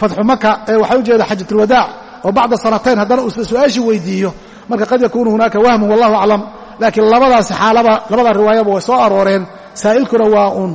fatxu maka ee waxaa ujeeda xajatulwadaac oo bacda sanatayn haddana uu su'aashii weydiiyo. Marka qad yakuunu hunaaka wahmun wallahu aclam. Laakiin labadaasi xaalaba labadaa riwaayaba way soo arooreen saa'ilkuna waa un.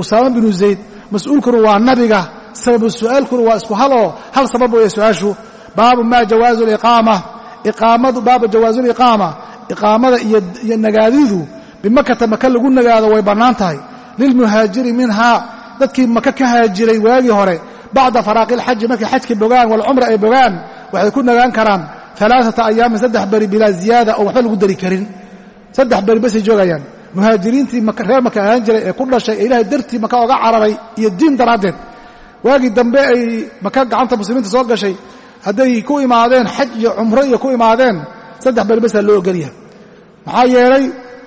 Usaama binu zayd mas'uulkuna waa nabiga. Sababu su'aalkuna waa isku hal oo hal sabab weeye su'aashu. Baabu maa jawaazu liqaama iqaamadu jawaazu liqaama iqaamada iyo nagaadidu bimakata maka lagu nagaado way bannaan tahay. Lilmuhaajiri minhaa. Dadkii maka ka haajiray waagii hore bacda faraaqi ilxaji markay xajkii bogaan walcumra ay bogaan waxay ku nagaan karaan alaaata ayaamin saddex beri bilaa ziyaada oo waxba lagu dari karin. Saddex beri basay joogayaan muhaajiriintii reer maka ahaan jiray ee ku dhashay ee ilahay dartii maka oga cararay iyo diin daraaddeed. Waagii dambe ay maka gacanta muslimiinta soo gashay hadday ku imaadeen xaj iyo cumro iyo ku imaadeen saddex beri basaa loo ogolyahay. Maxaa yeelay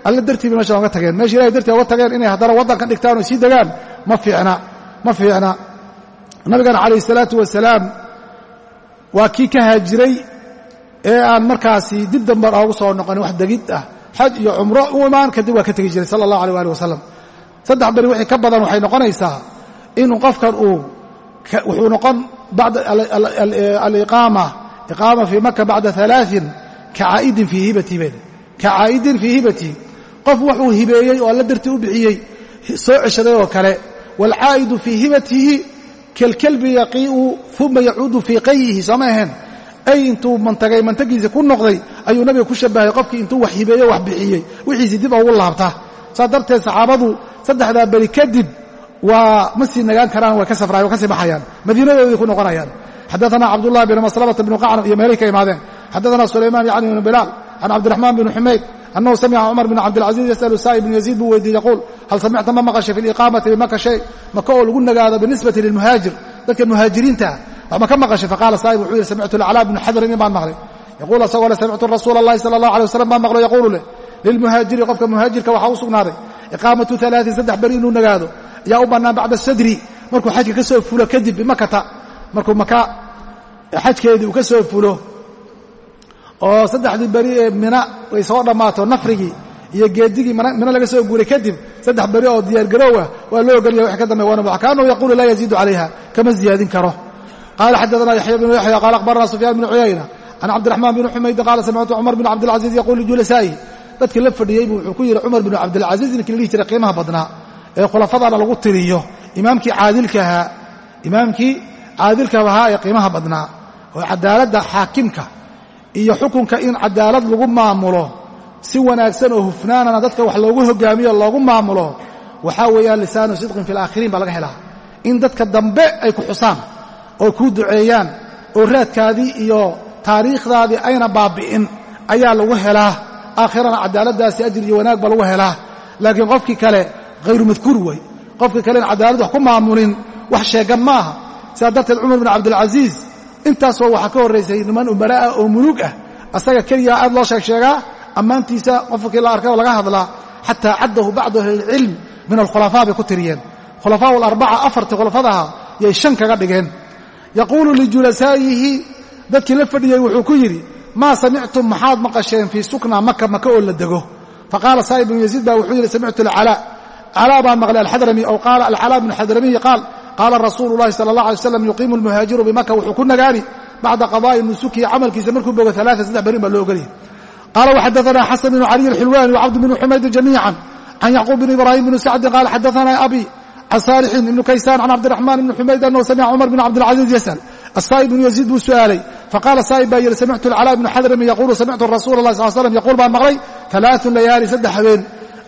alla dartii bay meeshan oga tageen. Meesha ilahay dartii oga tageen inay haddana waddanka dhigtaan oo sii degaan ma fiicna ma fiicna. Nabigana calayh isalaatu wasalaam waa kii ka haajiray ee aan markaasi dib damban oogu soo noqonin wax degid ah xaj iyo cumro u imaan kadib waa ka tegi jiray sala allahu alيh ali wasalam saddex beri wixii ka badan waxay noqonaysaa inuu qofkan uu wuxuu noqon bacda aliqaama iqaama fii maka bacda alaain kacaa'idin fii hibatii bay kacaa'idin fii hibatii qof wuxuu hibeeyey oo alla dartii u bixiyey soo ceshaday oo kale. Waalcaa'idu fii hibatihi kalkalbi yaqii'u uma yacuudu fii qayihi sooma ahaen ay intuu mantagay mantagiisii ku noqday ayuu nabiga ku shabahay qofkii intuu wax hibeeyo wax bixiyey wixiisii dib ugu laabta saas darteed saxaabadu saddexdaa beri kadib waa ma sii nagaan karaan way ka safrayan way ka sii baxayaan madiinadoodii ku noqonayaan xadaثana cabdullahi bn maslamata bn qacnab iyo meelay ka imaadeen xadaثana sulayman yacni bn bilaal can cabdiraxmaan bn xumayd annahu samica cumar bn cabdilcaziiz yas'alu saa'ib bn yaziid buu weydiiyey yaquul hal samicta ma maqashay fi liqaamati bimaka shay maka oo lagu nagaado binisbati lilmuhaajir dadka muhaajiriinta ah wax ma ka maqashay faqaala saa'ib wuxuu yidhi samictu laclaa bn xadrin in baan maqlay yaquul asagoo le samictu rasuula allahi sala allah alay wasalam baan maqlo yaquulu leh lilmuhaajiri qofka muhaajirka waxaa u sugnaaday iqaamatu alaain saddex beri inuu nagaado ayaa u bannaan bacda sadri markuu xajka ka soo fulo kadib bimakata markuu maka xajkeedii uu ka soo fulo oo saddexdii beri ee mina ay soo dhammaato nafrigii iyo geedigii mina laga soo guuray kadib saddex beri oo diyaargaroow ah waa loo ogolya wax ka dambe waana kaanahu yaquulu laa yaziidu calayha kama ziyaadin karo qaala xadaثana yaxya bnu yaxya qaala akhbarana sufyaan bnu cuyayna can cabdiraxmaan bni xumaydin qaala samictu cumar bn cabdilcaziiz yaquul lijulasaa'ihi dadkii la fadhiyey buu wuxuu ku yidhi cumar binu cabdilcaziiz ninkii la dhihi jiray qiimaha badnaa. ee khulafadana lagu tiriyo imaamkii caadilkahaa imaamkii caadilka ahaa ee qiimaha badnaa. oo cadaaladda xaakimka iyo xukunka in cadaalad lagu maamulo si wanaagsan oo hufnaanana dadka wax loogu hogaamiyo loogu maamulo waxaa weeyaan lisaanu sidqin fi alaakhiriin baa laga helaa. in dadka dambe ay ku xusaan oo kuu duceeyaan oo raadkaadii iyo taariikhdaadii ayna baabi'in ayaa lagu helaa. Aakhirana cadaaladdaasi ajir iyo wanaag baa lagu helaa. Laakiin qofkii kale hayru madkuur wey. Qofkii kale in cadaalad wax ku maamulin wax sheegan ma aha sidaa darteed cumar bin cabdilcasiis intaasoo waxaa ka horraysay niman umaraah oo mulug ah asaga keliya aad loo sheeg sheegaa ammaantiisa qofkii la arkay oo laga hadlaa xataa caddahu bacdu ahlilcilm min alkhulafaa bay ku tiriyeen. Khulafaa alarbaca afartii khulafadaha yay shan kaga dhigeen yaquulu lijulasaa'ihi dadkii la fadhiyey wuxuu ku yidhi maa samictum maxaad maqasheen fii sukna maka maka oo la dego faqaala saa'ib bnu yaziid ba wuxuu yidhi samictu alcalaa calaa baan maqlay alxadrami aw qaala alcalaa bnu xadramiyi qaal qaala rasuulu llahi sala allah alay slam yuqiimu almuhaajiru bimaka wuxuu ku nagaani bacda qadaa'i nusukihi camalkiisa markuu bogo alaaa saddex berin baa loo ogolyahy qaala waxadaana xasan bnu caliy alxulwaani wcabd bnu xumaydin jamiican can yacquub bn ibraahim bni sacdin qaala xadaana abi can saalixin ibnu kaysaan can cabdiraxmaan ibni xumayd annahu samica cumar bn cabdilcaziiz yas'al. Asaa'ib bnu yaziid buu su'aalay. Faqaala saa'ib baa yidhi samictu alcalaa bnu xadrami yaquulu samictu rasuula lah sal slam yaquul baan maqlay. Alaaun layaali saddex habeen.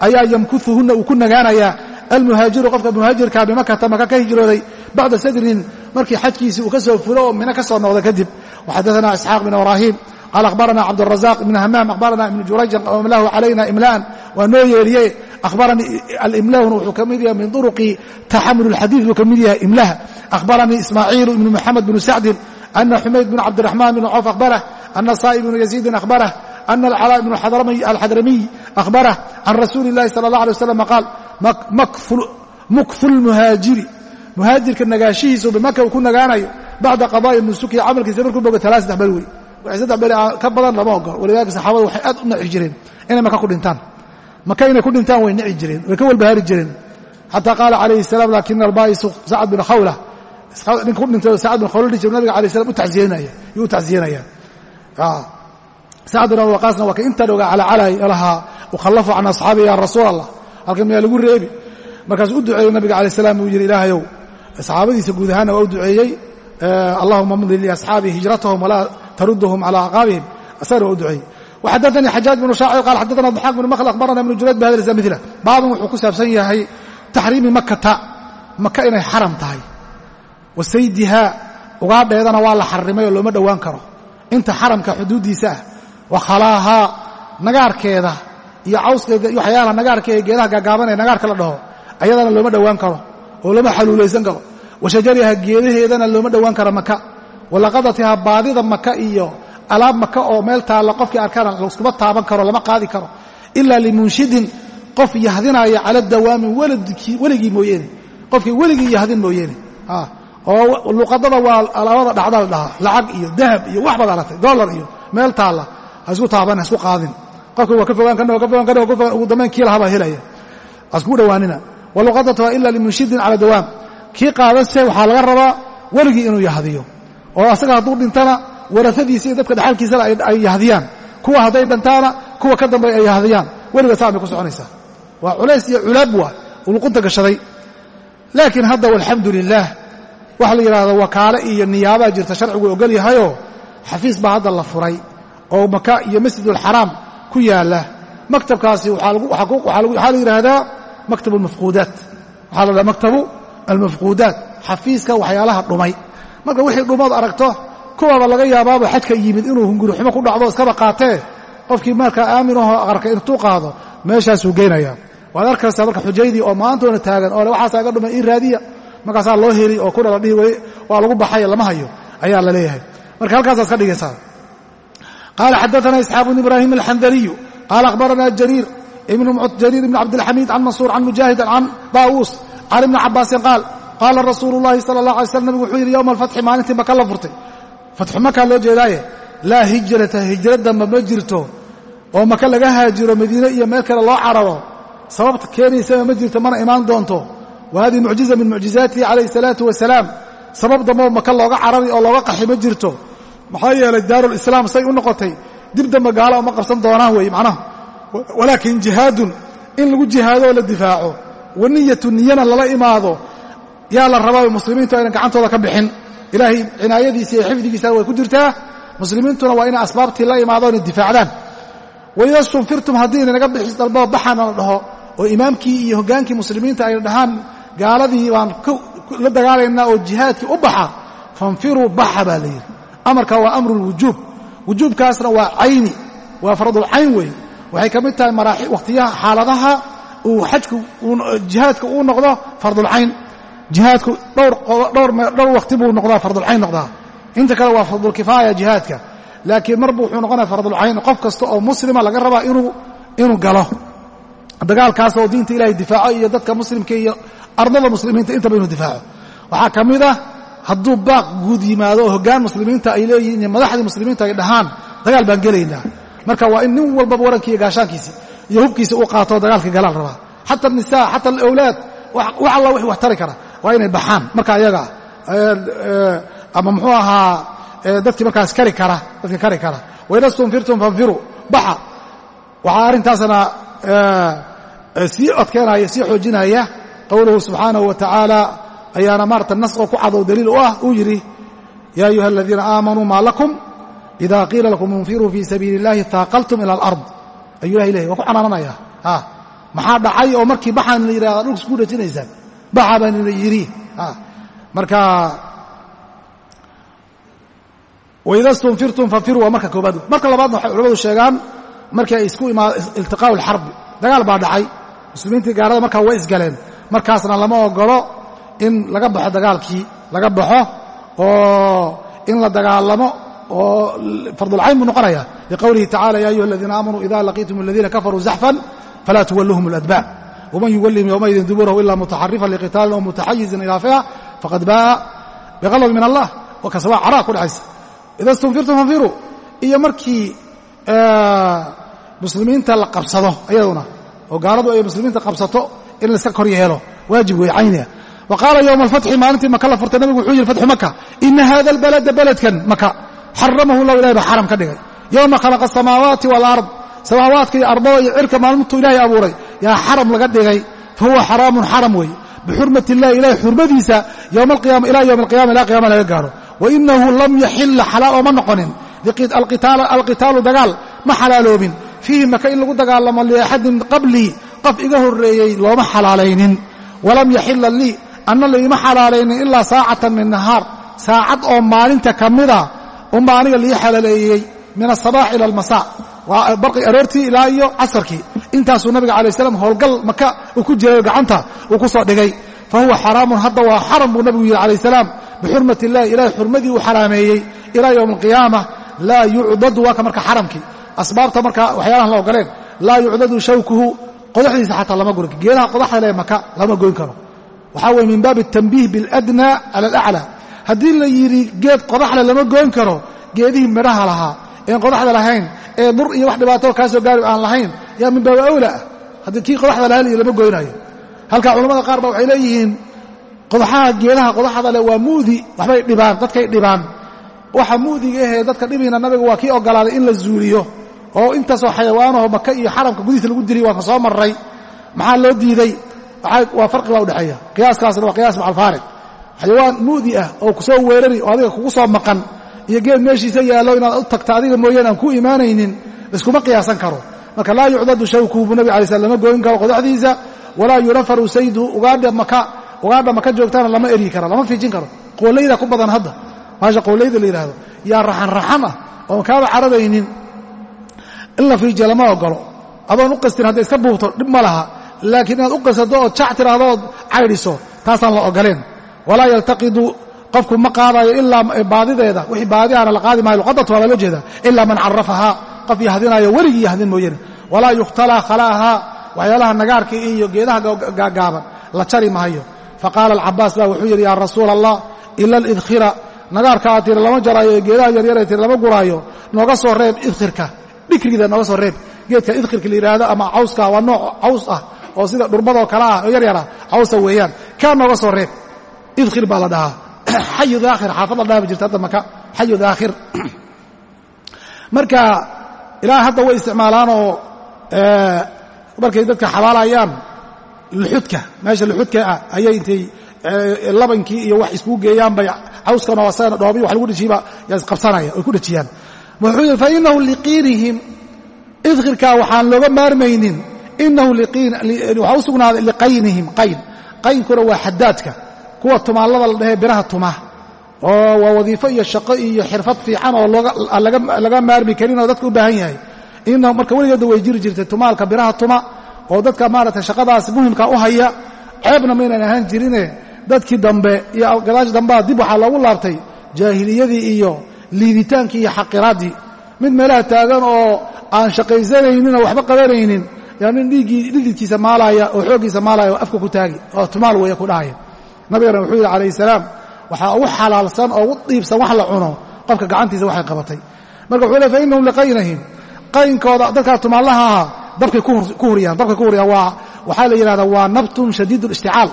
Ayaa yamkuuhunna uu ku nagaanayaa almuhaajiru qofka muhaajirkaa bimakata maka ka hijrooday. Bacda sadrin markii xajkiisii uu ka soo fulo oo mino ka soo noqda kadib waxadaana isxaaq bn ibraahim qaal akhbarana cabdurazaq ibn hamaam akhbarana ibnu jurayjan amlahu calayna imlaan waa noo yeeliye abaranii alimlahuna wuxuu ka mid yahay min duruqi taxamul xadiid buu ka mid yahay imlaha akhbaranii ismaaciilu ibnu muxamed binu sacdin ana xumayd bn cabdiraxmaan bn coof ahbarah ana saa'i bnu yaziidin ahbarah ana alcalaa bnu alxadramiy ahbarah can rasuuli اllahi sala allah alay waslam qaal mukfu lmuhaajiri muhaajirka nagaashihiisu bimaka uu ku nagaanayo bacda qadaa'i nusukihi camalkiisa markuu bogo talaasax bal wey ka badan lama ogolo walidaalika saxaabada waxay aad u naci jireen inay maka ku dhintaan. Maka inay ku dhintaan way nici jireen way ka walbahaari jireen. Xataa qaala calayhi salaam laakina albaa'isu sacad bin khawla. Ninka ku dhintay sacad bin khawla dhihi jir nabiga alay slam utacsiyenaya yuu u tacsiyenaya sacad bin abi waqaasna waa ka intaan ogaa calacalay lahaa ukhallafu can asxaabi ya rasuul allah halkan miyaa lagu reebi. Markaasuu u duceeyey nabiga alay salaam uu yidhi ilaahayow saxaabadiisa guud ahaanna waa u duceeyey allahuma mdi liasxaabii hijratahum walaa tarudahum cala aqaabihim asagana waa u duceeyey. Waxadaanii xajaaj bnu shaacir qaal xaddaana daxaaq bnu makhl akhbarana ibnu jurayd bihada mila baabun wuxuu ku saabsan yahay taxriimi makata maka inay xaram tahay. Wa saydihaa ugaadheedana waa la xarimay oo looma dhowaan karo. Inta xaramka xuduuddiisa ah wa khalaahaa nagaarkeeda iyo cawskeeda iyo waxyaalaha nagaarka ee geedaha gaagaaban ee nagaarka la dhaho ayadana looma dhowaan karo oo lama xaluulaysan karo. Wa geedaheedana looma dhowaan karo maka walaqadatiha baadida maka iyo alaab maka oo meel taalla qofkii arkana laskuma taaban karo lama qaadi karo. Ilaa limunshidin qof yahdinaya cala dawaamin weligii mooyeene. Qofkii weligii yahdin mooyeene. Oo luqadada waa alaabada dhacda la dhahaa lacag iyo dahab iyo wax baad aragtay dollar iyo meel taalla. Ha isku taaban ha isku qaadin. Qofki waa ka fogaan kana waa ka fogaan ugu dambayn kii lahabaa helaya. Ha iskugu dhowaanina waluqadatuha ila limunshidin cala dawaam. Kii qaadanse waxaa laga rabaa weligii inuu yahdiyo oo asaga hadduu dhintana warasadiisa iyo dadka dhexalkiisana ay yahdiyaan kuwa hadday dhantaana kuwa ka dambay ay yahdiyaan weliga saan bay ku soconaysaa. Waa culays iyo culaab waa. Uluqunta gashaday. Laakiin hadda walxamdu lilaah waxa la yidhahdo wakaale iyo niyaabaa jirta sharcigu ogol yahayoo xafiis baa hadda la furay oo maka iyo masjidulxaraam ku yaalla. Maktabkaasi waxaa la yidhaahdaa maktab almafquudaat waxaa la dhaha maktabu almafquudaat. Xafiiska waxyaalaha dhumay marka wixii dhumood aragto kuwaaba laga yaabaaba xajka yimid inuu hungurixumo ku dhacdo iskaba qaatee qofkii markaa aaminahoo arka intuu qaado meeshaasuu geynaya waad arkaysaa marka xujaydii oo maantoona taagan oo le waxaasaa ga dhumay ii raadiya. Markaasaa loo heli oo kuna la dhihi weli waa lagu baxay lama hayo ayaa la leeyahay. Marka halkaasaas ka dhigaysaa. Qaala xadaana isxaaq bn ibraahim alxandaliyu qaala akhbarana jariir ibn cabdilxamiid can mansuur can mujaahidin can daawuus can ibni cabaasin qaal qaala rasuulu llahi sala allah alay slam nabigu wuxuu yidhi yowma alfatxi maalintii maka la furtay fatxu makaa loo jeedaaye laa hijrata hijra damba ma jirto oo maka laga haajiro madiine iyo meel kale loo cararo sababta keenaysaba ma jirto mana imaan doonto wa hadihi mucjiza min mucjizaatihi calayhi salaatu wasalaam sabab damboo maka looga carari oo looga qaxi ma jirto maxaa yeelay daarulislaam say u noqotay dib damba gaala uma qabsan doonaan weeye macnaha walaakin jihaadun in lagu jihaado oo la difaaco wa niyatu niyana lala imaado yaa la rabaa muslimiintu aynan gacantooda ka bixin. Ilaahay cinaayadiisa iyo xifdigiisana way ku jirtaa. Muslimiintuna waa inay asbaabtii la imaado inay difaacdaan. Waida stunfirtum haddii inaga bixis dalboo baxana la dhaho oo imaamkii iyo hoggaankii muslimiinta ayna dhahaan gaaladii baan la dagaalaynaa oo jihaadkii u baxa fanfiruu baxa baa la yidhi. Amarka waa amru lwujuub wujuubkaasna waa cayni waa fardulcayn weeye waxay ka mid tahay wakhtiyaha xaaladaha uu xajku jihaadka uu noqdo fardulcayn jihaadku dhowr wakhti buu noqdaa fardulcayn noqdaa. Inta kale waa fardulkifaaya jihaadka. Laakiin mar buu wuxuu noqonaya fardulcayn qof kasta oo muslima laga rabaa inuu galo. Dagaalkaas oo diinta ilahay difaaco iyo dadka muslimka iyo ardada muslimiinta intaba inuu difaaco. Waxaa ka mid ah hadduu baaq guud yimaado oo hoggaan muslimiinta ay leeyihiin iyo madaxdii muslimiinta ay dhahaan dagaal baan gelaynaa. Marka waa in nin walbaba warankiiyo gaashaankiisii iyo hubkiisa uu qaato dagaalka galaan rabaa. Xata nisa xata alawlaad wax alla wix wax tari kara waa inay baxaan. Marka ayaga ama muxuu ahaa dadkii markaas kari kara dadka kari kara. Waida stunfirtum fanfiruu baxa. Waxaa arrintaasna sii odkeenaya sii xoojinaya qowluhu subxaanahu wa tacaala ayaana maarata nas oo ku cadow daliil u ah uu yidhi yaa ayuha aladiina aamanuu maa lakum? Ida qiila lakum infiruu fii sabiili اllahi taaqaltum ila alard. Ayuu ilahay lehy waa ku canaananaya maxaa dhacay oo markii baxaan la yidhahda dhulka isku dhajinaysaan baxa baan la yidhi marka waida stunfirtum fanfiruu waa marka koobaad. Marka labaadna waxay culamadu sheegaan markii ay isku imaa iltiqaa'u alxarbi dagaal baa dhacay. Muslimiintii gaarada markaa way isgaleen. Markaasna lama ogolo in laga baxo dagaalkii laga baxo oo in la dagaalamo oo fardulcayn buu noqonaya liqowlihi tacala ya ayuha aladiina aamanuu ida laqiitum aladiina kafaruu zaxfan falaa tuwalluhum اladbac wman yuwallihim yowmaidin duburahu ila mutaxarifan liqitaalin aw mutaxayizin ilaa fiha faqad ba'a biqadab min allah waa caraa ku dhexaysa ida stunfirtum fanfiruu iyo markii muslimiinta la qabsado ayaduna oo gaaladu ay muslimiinta qabsato in laiska kor yeelo waajib wey cayniya wa qaala yowma alfatxi maalintii maka la furtay nabigu wuxuu yidhi fatxu maka ina hada albalada beledkan maka xaramahu lahu ilahay baa xaram ka dhigay yowma khalaqa asamaawaati walard samaawaadka iyo ardada iyo cirka maalintuu ilaahay abuuray yaa xaram laga dhigay fa huwa xaraamun xaram weeye. Bixurmat illahi ilahay xurmadiisa yowma alqiyama ilaa yowma alqiyama ilaa qiyama laga gaaro. Wa inahu lam yaxila xalaal ooma noqonin. Alqitaalu dagaal ma xalaaloobin fiihi maka in lagu dagaalamo liaxadin qablii qof iga horreeyey looma xalaalaynin. Walam yaxila lii anna liima xalaalaynin ilaa saacatan min nahaar. Saacad oo maalinta ka mida unba aniga lii xalaaleeyey min asabaax ila almasaa waa barqi aroortii ilaa iyo casarkii. Intaasuu nabiga alay slam howlgal maka uu ku jiray gacanta uu ku soo dhigay. Fa huwa xaraamun hadda waa xaram buu nabigu yidhi calayh salaam. Bixurmat illahi ilahay xurmadii uu xaraameeyey ilaa yowma alqiyaama laa yucdadu waa ka marka xaramkii. Asbaabta marka waxyaalahan la ogoleen laa yucdadu shawkuhu qodaxdiisa xataa lama goyn geedaha qodaxda lee maka lama goyn karo. Waxaa weye min baabi atanbiih biاladna cala alaclى haddii la yidhi geed qodaxle lama goyn karo geedihii midhaha lahaa. Een qodaxda lahayn ee dur iyo wax dhibaato kaa soo gaari aan lahayn yaa min baabi awla ah haddii kii qodaxda lahaa liyi lama goynaayo halkaa culamada qaar ba waxay leeyihiin qodaxaha geedaha qodaxda leh waa muudi waxbay dhibaan dadkay dhibaan. Waxa muudiga ahee dadka dhibiina nabiga waa kii ogolaaday in la zuuliyo oo intaasoo xayawaanaho maka iyo xaramka gudihiisa lagu diliy waan ka soo marray. Maxaa loo diiday? Waa farqi baa udhexeeya qiyaaskaasna waa qiyaas macalfaarid. Xayawaan muudi ah oo ku soo weerari oo adiga kugu soo maqan iyo geed meeshiisa yaallo inaad u tagta adiga mooyaan aan ku imaanaynin laiskuma qiyaasan karo. Marka laa yucdadu shawkuhu buu nabig slam lama gooyin karo qodaxdiisa walaa yunafaru saydu ugaadha maka ugaadha maka joogtaana lama eryi karo lama fiijin karo. Qoolayda ku badan hadda. Maasha qoolayda la yidhaahdo yaa raxan raxan ah oon kaaba cararaynin in la fiijiya lama ogolo adoon u qastin hadday iska buubto dhib ma laha. Laakiin inaad u qasado ood jac tiraahdo ood caydhiso taasaan la ogoleen walaa yaltaqidu qofku ma qaadayo ilaa baadideeda wixii baadi aana la qaadi maayo luqadatu waa loo jeeda. Ilaa man carafahaa qof yahdinayo weligii yahdin mooyane walaa yukhtalaa khalaahaa. Waxyaalaha nagaarka iyo geedaha gaagaaban la jari maayo. Faqaala alcabaas baa wuxuu yidhi yaa rasuula allah ila alidkhira. Nagaarka aad tiri lama jaraayo ee geedaha yaryaree tiri lama guraayo nooga soo reeb idkhirka. Dhikrigiida nooga soo reeb. Geedka idkhirka la yidhaahdo ama cawska waa nooc caws ah oo sida dhurmadoo kale ah oo yaryara cawsa weeyaan kaa nooga soo reeb. Idkhir baa la dhahaa xayu daakhir xaafad la dhaabi jirta hadda maka xayu daakhir. Marka ilaa hadda way isticmaalaanoo markay dadka xabaalayaan luxudka. Meesha luxudka ah ayay intay labankii iyo wax iskugu geeyaan bay cawskan oo asagana dhoobiy wax lagu dhejiyba isqabsanaya ay ku dhejiyaan wuxuu yidhi fainahu liqiinihim. Idkhirkaa waxaan looga maarmaynin inahu waxaa u sugnaaday liqaynihim qayn. Qaynkuna waa xadaadka kuwa tumaallada la dhahee biraha tuma oo waa wadiifo iyo shaqo iyo xirfad fiican oo laga maarmi karin oo dadka u baahan yahay. Inahu marka weligeedda way jiri jirtay tumaalka biraha tuma oo dadka maaragtay shaqadaas muhimka u haya ceebna maynan ahaan jirine. Dadkii dambe iyo gadaash dambaa dib waxaa loogu laabtay jaahiliyadii iyo liiditaankii iyo xaqiraaddii. Mid meelaha taagan oo aan shaqaysanaynin oo waxba qabanaynin yaa nin dhiiggii dhididkiisa maalaya oo xooggiisa maalaya oo afka ku taagi oo tumaal weeye ku dhahaya nabigana wuxuu yidhi calayhi salaam waxaa ugu xalaalsan oo ugu dhiibsan wax la cuno qofka gacantiisa waxay qabatay. Marka wuxuu le fa innahum liqaynihim. Qaynkooda dadkaa tumaallaha ahaa dabkay ku huriyaan dabkay ku huriyaan waa waxaa la yidhahdaa waa nabtun shadiid اlishticaal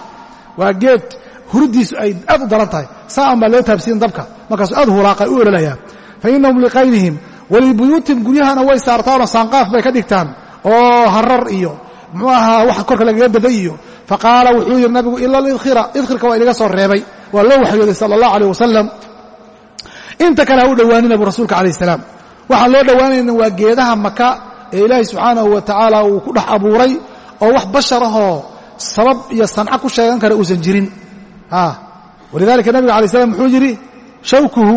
waa geed huridiisu ay aad u daran tahay. Saa'an baa loo taabsiin dabka. Markaasu aad hulaaqay u ololayaa fa inahum liqaynihim walibuyuutihim guryahana way saartaanoo saanqaaf bay ka dhigtaan. Oo harar iyo muxuu ahaa wax korka lagaga daday iyo faqaala wuxuu yidhi nabigu ila lidkhira idkhirka waa inaga soo reebay. Waa loo waxyooday sala allah aleyh wasalam inta kale ha u dhowaanina bu rasuulka calayh salaam. Waxaan loo dhowaanayna waa geedaha maka ee ilaahay subxaanahu wa tacaala uu ku dhex abuuray oo wax bashar ahoo sabab iyo sanco ku sheegan kara uusan jirin. Walidalika nabiga alay slam muxuu yidhi shawkuhu.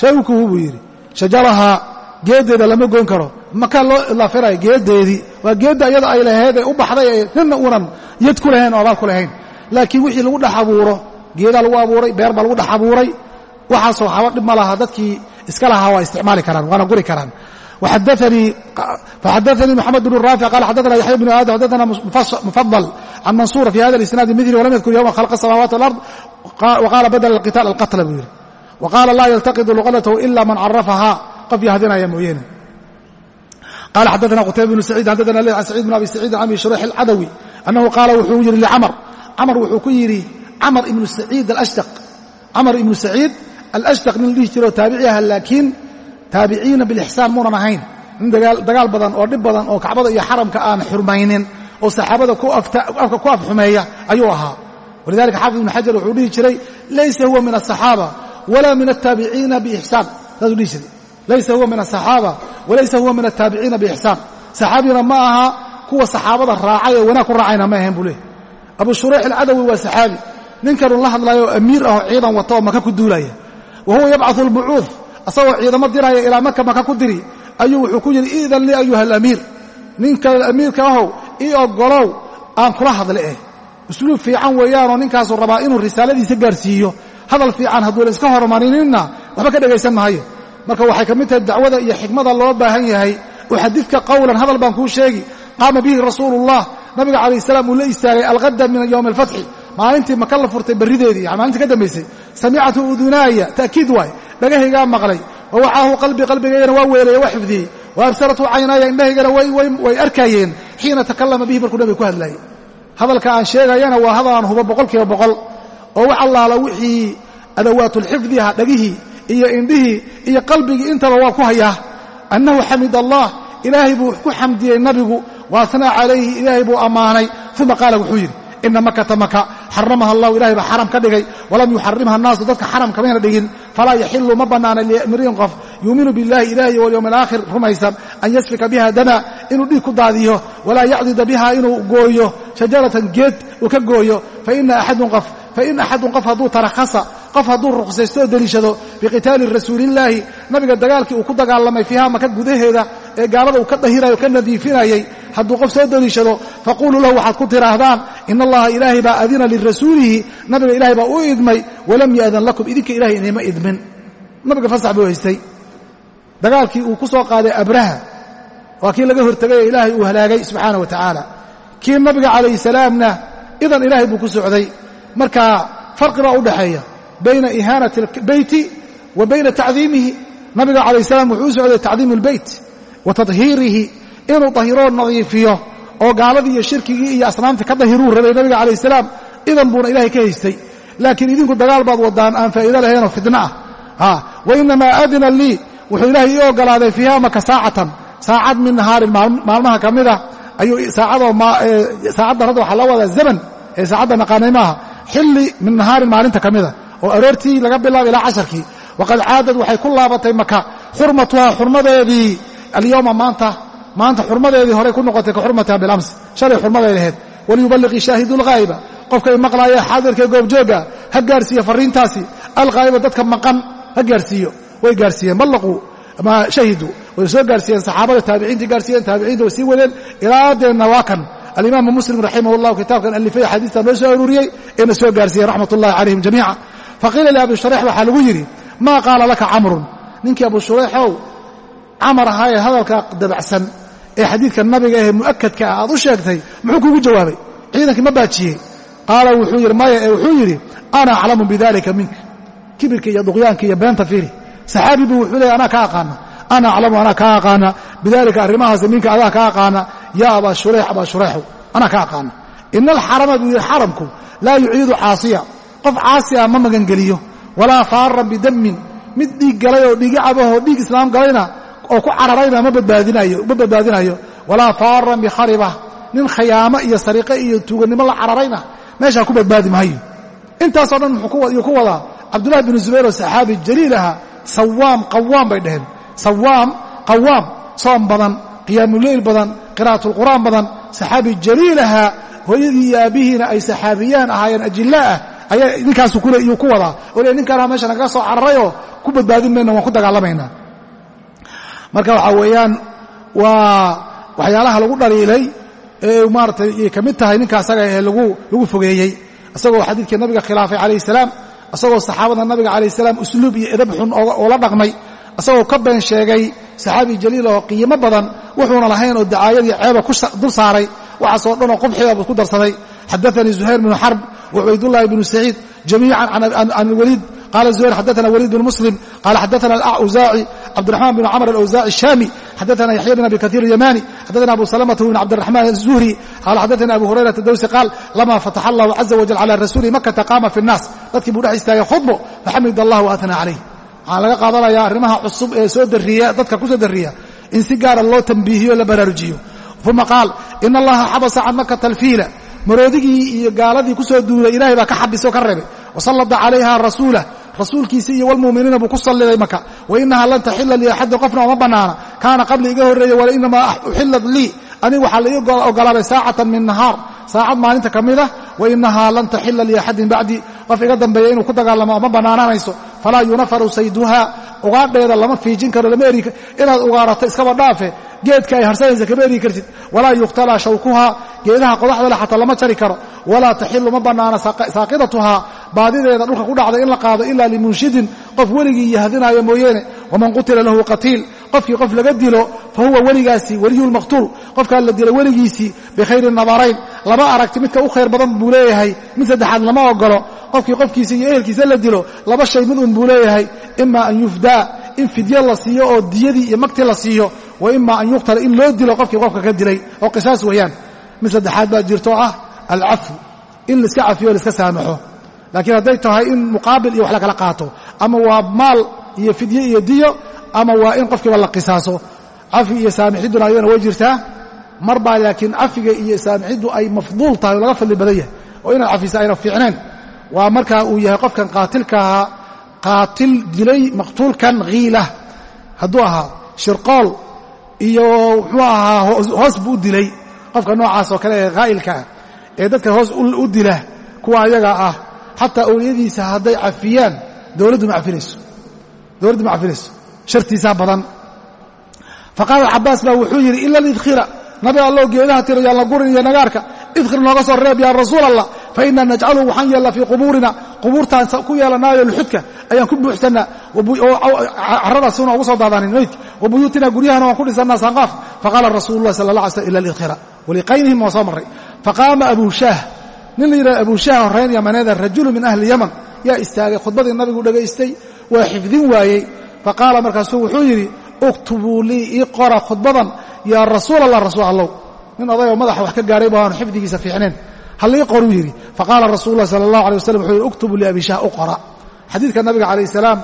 Shawkuhu buu yidhi. Shajarahaa geeddeeda lama goyn karo maka loo ilaafinayo geeddeedii waa geedda iyada ay lahayd ee u baxday ee nina unan yad ku lahayn oo abaal ku lahayn laakiin wixii lagu dhex abuuro geedaa lagu abuuray beer baa lagu dhex abuuray waxaasoo haba dhib ma laha dadkii iska lahaa waa isticmaali karaan waana guri karaan فxadثnي محمد بن رافع قال xadثna يحyى بن آdم xadثna مفضل عن منصور في hذا الإسناaد مثلي ولم يذكر يوم خلق السماوات والأرض وقال بدل القتال القتل buu yidhi وقال لا يلتقط لغلته إلا من cرفها qof yahdinaya mooyeene qala xadana qutayba bnu saciid xadana ley an sacid bn abi saciidin an bishurayx alcadawi annahu qaala wuxuu yidhi licamar camar wuxuu ku yidhi camar ibnu saciid alashaq camar ibnu saciid alashaq nin la dhihi jiroo taabici aha laakiin taabiciina bilixsaan muunan ahayn nin dagaal badan oo dhib badan oo kacbada iyo xaramka aan xurmaynin oo saxaabada afka ku afxumeeya ayuu ahaa walidalika xaafid ibnu xajar wuxuu dhihi jiray laysa huwa min asaxaaba walaa min altaabiciina biixsaan saasuu dhihi laysa huwa min asaxaaba walaysa huwa min ataabiciina biixsaan saxaabigana ma aha kuwa saxaabada raacay ee wanaag ku raacayna ma ahayn buu leehy abu shurayx alcadawi waa saxaabi. Ninkanuu la hadlaayo ah oo amiir ahoo ciidan wata oo maka ku duulaya. Wa huwa yabcau lbucuud asagoo ciidamo diraya ilaa maka maka ku diri. Ayuu wuxuu ku yidhi iidan lii ayuha alamiir. Ninka amiirka ahow ii ogolow aan kula hadle eh. Usluub fiican weeyaanoo ninkaasuu rabaa inuu risaaladiisa gaarsiiyo marka waxay ka mid tahay dacwada iyo xikmada loo baahan yahay uxadidka qowlan hadal baan kuu sheegi qaama bihi rasuuluullah nabiga calayh salaam uu la istaagay alqada min yowmi alfatxi maalintii maka la furtay barrideedii maalintii ka dambaysay samicatu udunaaya ta'kiid waay dhagahaygaa maqlay. Wa qalbi qalbigaygana waa weelaya waa xifdiyey. Wa caynaaya indhahaygana way arkaayeen. Xiina takallama bihi markuu nabiga ku hadlaayey hadalka aan sheegayana waa hadal aan hubo boqol kiiba boqol. Oo wax allaala wixii adawaatulxifdi aha dhagihii iyo indhihii iyo qalbigii intaba waa ku hayaa. Annahu xamid allah ilaahay buu ku xamdiyey nabigu wa asnaa calayhi ilaahay buu ammaanay. Uma qaala wuxuu yidhi ina makata maka xaramaha allahu ilahay baa xaram ka dhigay. Walam yuxarimha annaasu dadka xaram kamayna dhigin. Falaa yaxilu ma bannaana limri'in qof. Yuuminu biاllahi ilahi walyowmi alaakhir rumaysan an yasfika biha dama inuu dhiig ku daadiyo. Walaa yacdida biha inuu gooyo. Shajaratan geed uu ka gooyo. Fain axadun qof fain axadun qof hadduu tarakhasa qof hadduu ruqsaysto oo deliishado biqitaali rasuulillaahi nabiga dagaalkii uu ku dagaalamay fiiha maka gudaheeda ee gaalada uu ka dahirayo o ka nadiifinayay hadduu qof soo deliishado faquluu lahu waxaad ku tidhaahdaan in allaha ilaahay baa adina lirasuulihi nabiga ilahay baa u idmay walam ya'dan lakum idinka ilahay inima idmin nabiga fasax buu haystay dagaalkii uu ku soo qaaday abraha waa kii laga hortegay ee ilaahay uu halaagay subxaana wa tacaala kii nabiga calayhi salaamna idan ilaahay marka farqi baa u dhaxeeya bayna ihaanati albeyti wa bayna tacdiimihi. Nabiga calayh salaam wuxuu u socday tacdiimu albeyt wa tadhiirihi inuu dahiroo nadiifiyo oo gaaladii iyo shirkigii iyo asnaamtii ka dahiruu rabay nabiga calayh salaam idan buuna ilaahay ka haystay. Laakiin idinku dagaal baad wadaan aan faa'iido lahaynoo fidna ah. Wa inamaa adina lii wuxuu ilaahay ii oggolaaday fiiha maka saacatan. Saacad min nahaarin maalmaha ka mid ah ayuu saacadoo saacaddan hadda waxaa loo wadaa zaman ee saacadda naqaanay maaha xilli min nahaarin maalinta ka mida oo aroortii laga bilaabo ilaa casharkii waqad caadad waxay ku laabatay maka xurmatuhaa xurmadeedii alyowma maanta maanta xurmadeedii horey ku noqotay ka xurmatiha bilams shalay xurmadeed ahayd waliyuballiqi shaahidu lghaa'iba qofkay maqlaaya xaadirkae goobjooga ha gaarsiiye farriintaasi. Alghaa'iba dadka maqan ha gaarsiiyo. Way gaarsiiyeen. Ballaquu ama shahidu. Way soo gaarsiiyeen saxaabada taabiciintii gaarsiiyeen taabiciinta way sii wadeen. Ilaa deenna waa kan alimaamu muslim raximah llahu kitaabkan alifay xadiistan noo soo aruuriyey eena soo gaarsiiyeen raxmat ullahi calayhim jamiica. Faqiila liabi shurayx waxaa lagu yidhi maa qaala laka camrun? Ninkii abu shurayxow camar ahaa ee hadalka dabacsan ee xadiidka nabiga ee mu'akadka ah aad u sheegtay muxuu kuugu jawaabay ciidankii ma baajiyey. Qaala wuxuu yidhi maya ee wuxuu yidhi ana aclamu bidalika mink. Kibirka iyo duqyaanka iyo beenta fiiri. Saxaabi buu wuxuu leeyay anaa ka aqaana ana minka yaa abaa shurayx abaa shurayxow anaa kaa aqaana ina alxarama buu yidhi xaramku laa yuciidu caasiya qof caasi ah ma magangeliyo. Walaa faaran bidamin mid dhiig galay oo dhiigi cabahoo dhiig islaam galayna oo ku cararayna ma badbaadinayo walaa faaran bikhariba. Nin khayaamo iyo sariqe iyo tuuganimo la cararayna meeshaa ku badbaadi maayo. Intaasoo dhan yuu ku wadaa cabdullahi binu zubayr oo saxaabi jaliil ahaa sawaam qawaam bay dhaheen. Sawaam qawaam soom badan qiyaamuleyl badan qiraa'atulqur'aan badan saxaabi jaliil ahaa hooyadii iyo aabbihiina ay saxaabiyaan ahaayeen ajilla ah ayaa ninkaasu yuu ku wadaa oo le ninkaana meesha nagaga soo cararayoo ku badbaadin mayna waan ku dagaalamaynaa. Marka waxaa weeyaan waa waxyaalaha lagu dhaliilay ee maaratay ay ka mid tahay ninka asaga ee lagu fogeeyey. Isagoo xadiidkii nabiga khilaafay calayh salaam isagoo saxaabada nabiga calayh salaam usluub iyo edab xun oo la dhaqmay isagoo ka been sheegay saxaabi jaliil oo qiimo badan wuxuuna lahayn oo dacaayadii ceeba dul saaray waxaasoo dhanoo qubxiga buu ku darsaday. Xadaanii zuhayr bnu xarb wacubaydullaahi bnu saciid jamiican can lwaliid qaala zuhayr xadaana waliid bn muslim qaala xadaana awsaaci cabdiraxmaan bn camr alawsaaci shaami xadaana yaxya bn abi kaiir yamani xadaana abu salamata bn cabdiraxmaan azuhri qaala xadaana abu hurayrata dawsi qaal lama fataxa allahu caza wajal cala rasuuli makata qaama fi nnaas. Dadkii buu dhex istaagay khudbo faxamid allah waatnaa calayh waxaa laga qaadanayaa arrimaha cusub ee soo dariya dadka ku soo dariya in si gaara loo tambiihiyo la baraarujiyo uma qaal ina allaha xabasa can makata alfiila maroodigii iyo gaaladii ku soo duulay ilahay baa ka xabisoo ka reebay. Wasallada calayha rasuulah rasuulkiisa iyo walmu'miniina buu ku salliday maka wa inahaa lan taxila liaxadin qofna oma bannaana. Kaana qabli iga horreeya wala inamaa uxillat lii. Anigu waxaa la ii ogolaaday saacatan min nahaar. Saacad maalinta ka mid ah wa inahaa lan taxila liaxadin bacdii qof iga dambeeya inuu ku dagaalamo oma bannaanaanayso falaa yunafaru sayduhaa ugaadheeda lama fiijin karo lama eri inaad ugaarato iskaba dhaafe geedka ay harsanaysa kama eri kartid. Walaa yukhtalaa shawkuhaa geedaha qodaxda leh xataa lama jari karo. Walaa taxilu ma bannaana saaqidatuhaa baadideeda dhulka ku dhacday in la qaado ilaa limunshidin qof weligii yahdinaayo mooyeene. Waman qutila lahu qatiil qofkii qof laga dilo fa huwa weligaasi weliyulmaqtuul qofkaa la dilo weligiisii bikhayri nabarayn laba aragti midka u khayr badan buu leeyahay mid saddexaad lama ogolo qofkii qofkiisa iyo ehelkiisa la dilo laba shay mid un buu leeyahay. Ima an yufdaa in fidyo la siiyo oo diyadii iyo magti la siiyo wa ima an yuqtala in loo dilo qofkii qofka ka dilay. Oo qisaas weeyaan. Mid saddexaad baa jirto ah alcafu. In laiska cafiyo laiska saamaxo. Laakiin hadday tahay in muqaabil iyo wax la qaato ama waa maal iyo fidye iyo diyo ama waa in qofkiiba la qisaaso. Cafi iyo saamixidduna ayadana way jirtaa. Mar baa laakiin cafiga iyo saamixiddu ay mafduul tahay oo laga fadli badan yahay. Oo inaad cafisa ayna fiicneen waa markaa uu yahay qofkan qaatilkaahaa qaatil dilay maqtuulkan khiila hadduu ahaa shirqool iyo muxuu ahaa hoos buu u dilay. Qofka noocaas oo kale ee haa'ilkaa ee dadka hoos u dila kuwa ayaga ah xataa awliyadiisa hadday cafiyaan dowladdu ma cafinayso. Dowladdu ma cafinayso shartiisaa badan. Faqaala cabaas baa wuxuu yidhi ila lidkhira. Nabi allow geedaha tira yaan la gurin iyo nagaarka. Idkhir nooga soo reeb yaa rasuul allah fa inaa najcaluhu waxaan yeelnaa fii qubuurina. Qubuurtaan ku yeelanaayo luxudka ayaan ku buuxsannaa. Carradaasuna ugu soo daadanin meydka wa buyuutina guryahana waan ku dhisannaa sanqaaf. Faqaala rasuulu llahi sala allah alay slm ila lidkhira. Waliqaynihim waa soo marray. Faqaama abuu shaah nin la yidhaha abuu shaah horrayn yamaneeda rajulu min ahli yaman yaa istaagay khudbadii nabigu dhagaystay waa xifdin waayey faqaala markaasuu wuxuu yidhi uktubuu lii ii qora khudbadan yaa rasuul allah rasuul allow. Nin odayoo madaxa wax ka gaadhay ba aanu xifdigiisa fiicnayn. Hallii qoruu yidhi faqaala rasuulu lah sala allahu alay wasalam wuxuu yidhi uktubuu liabi shaah u qora. Xadiidka nabiga calayh salaam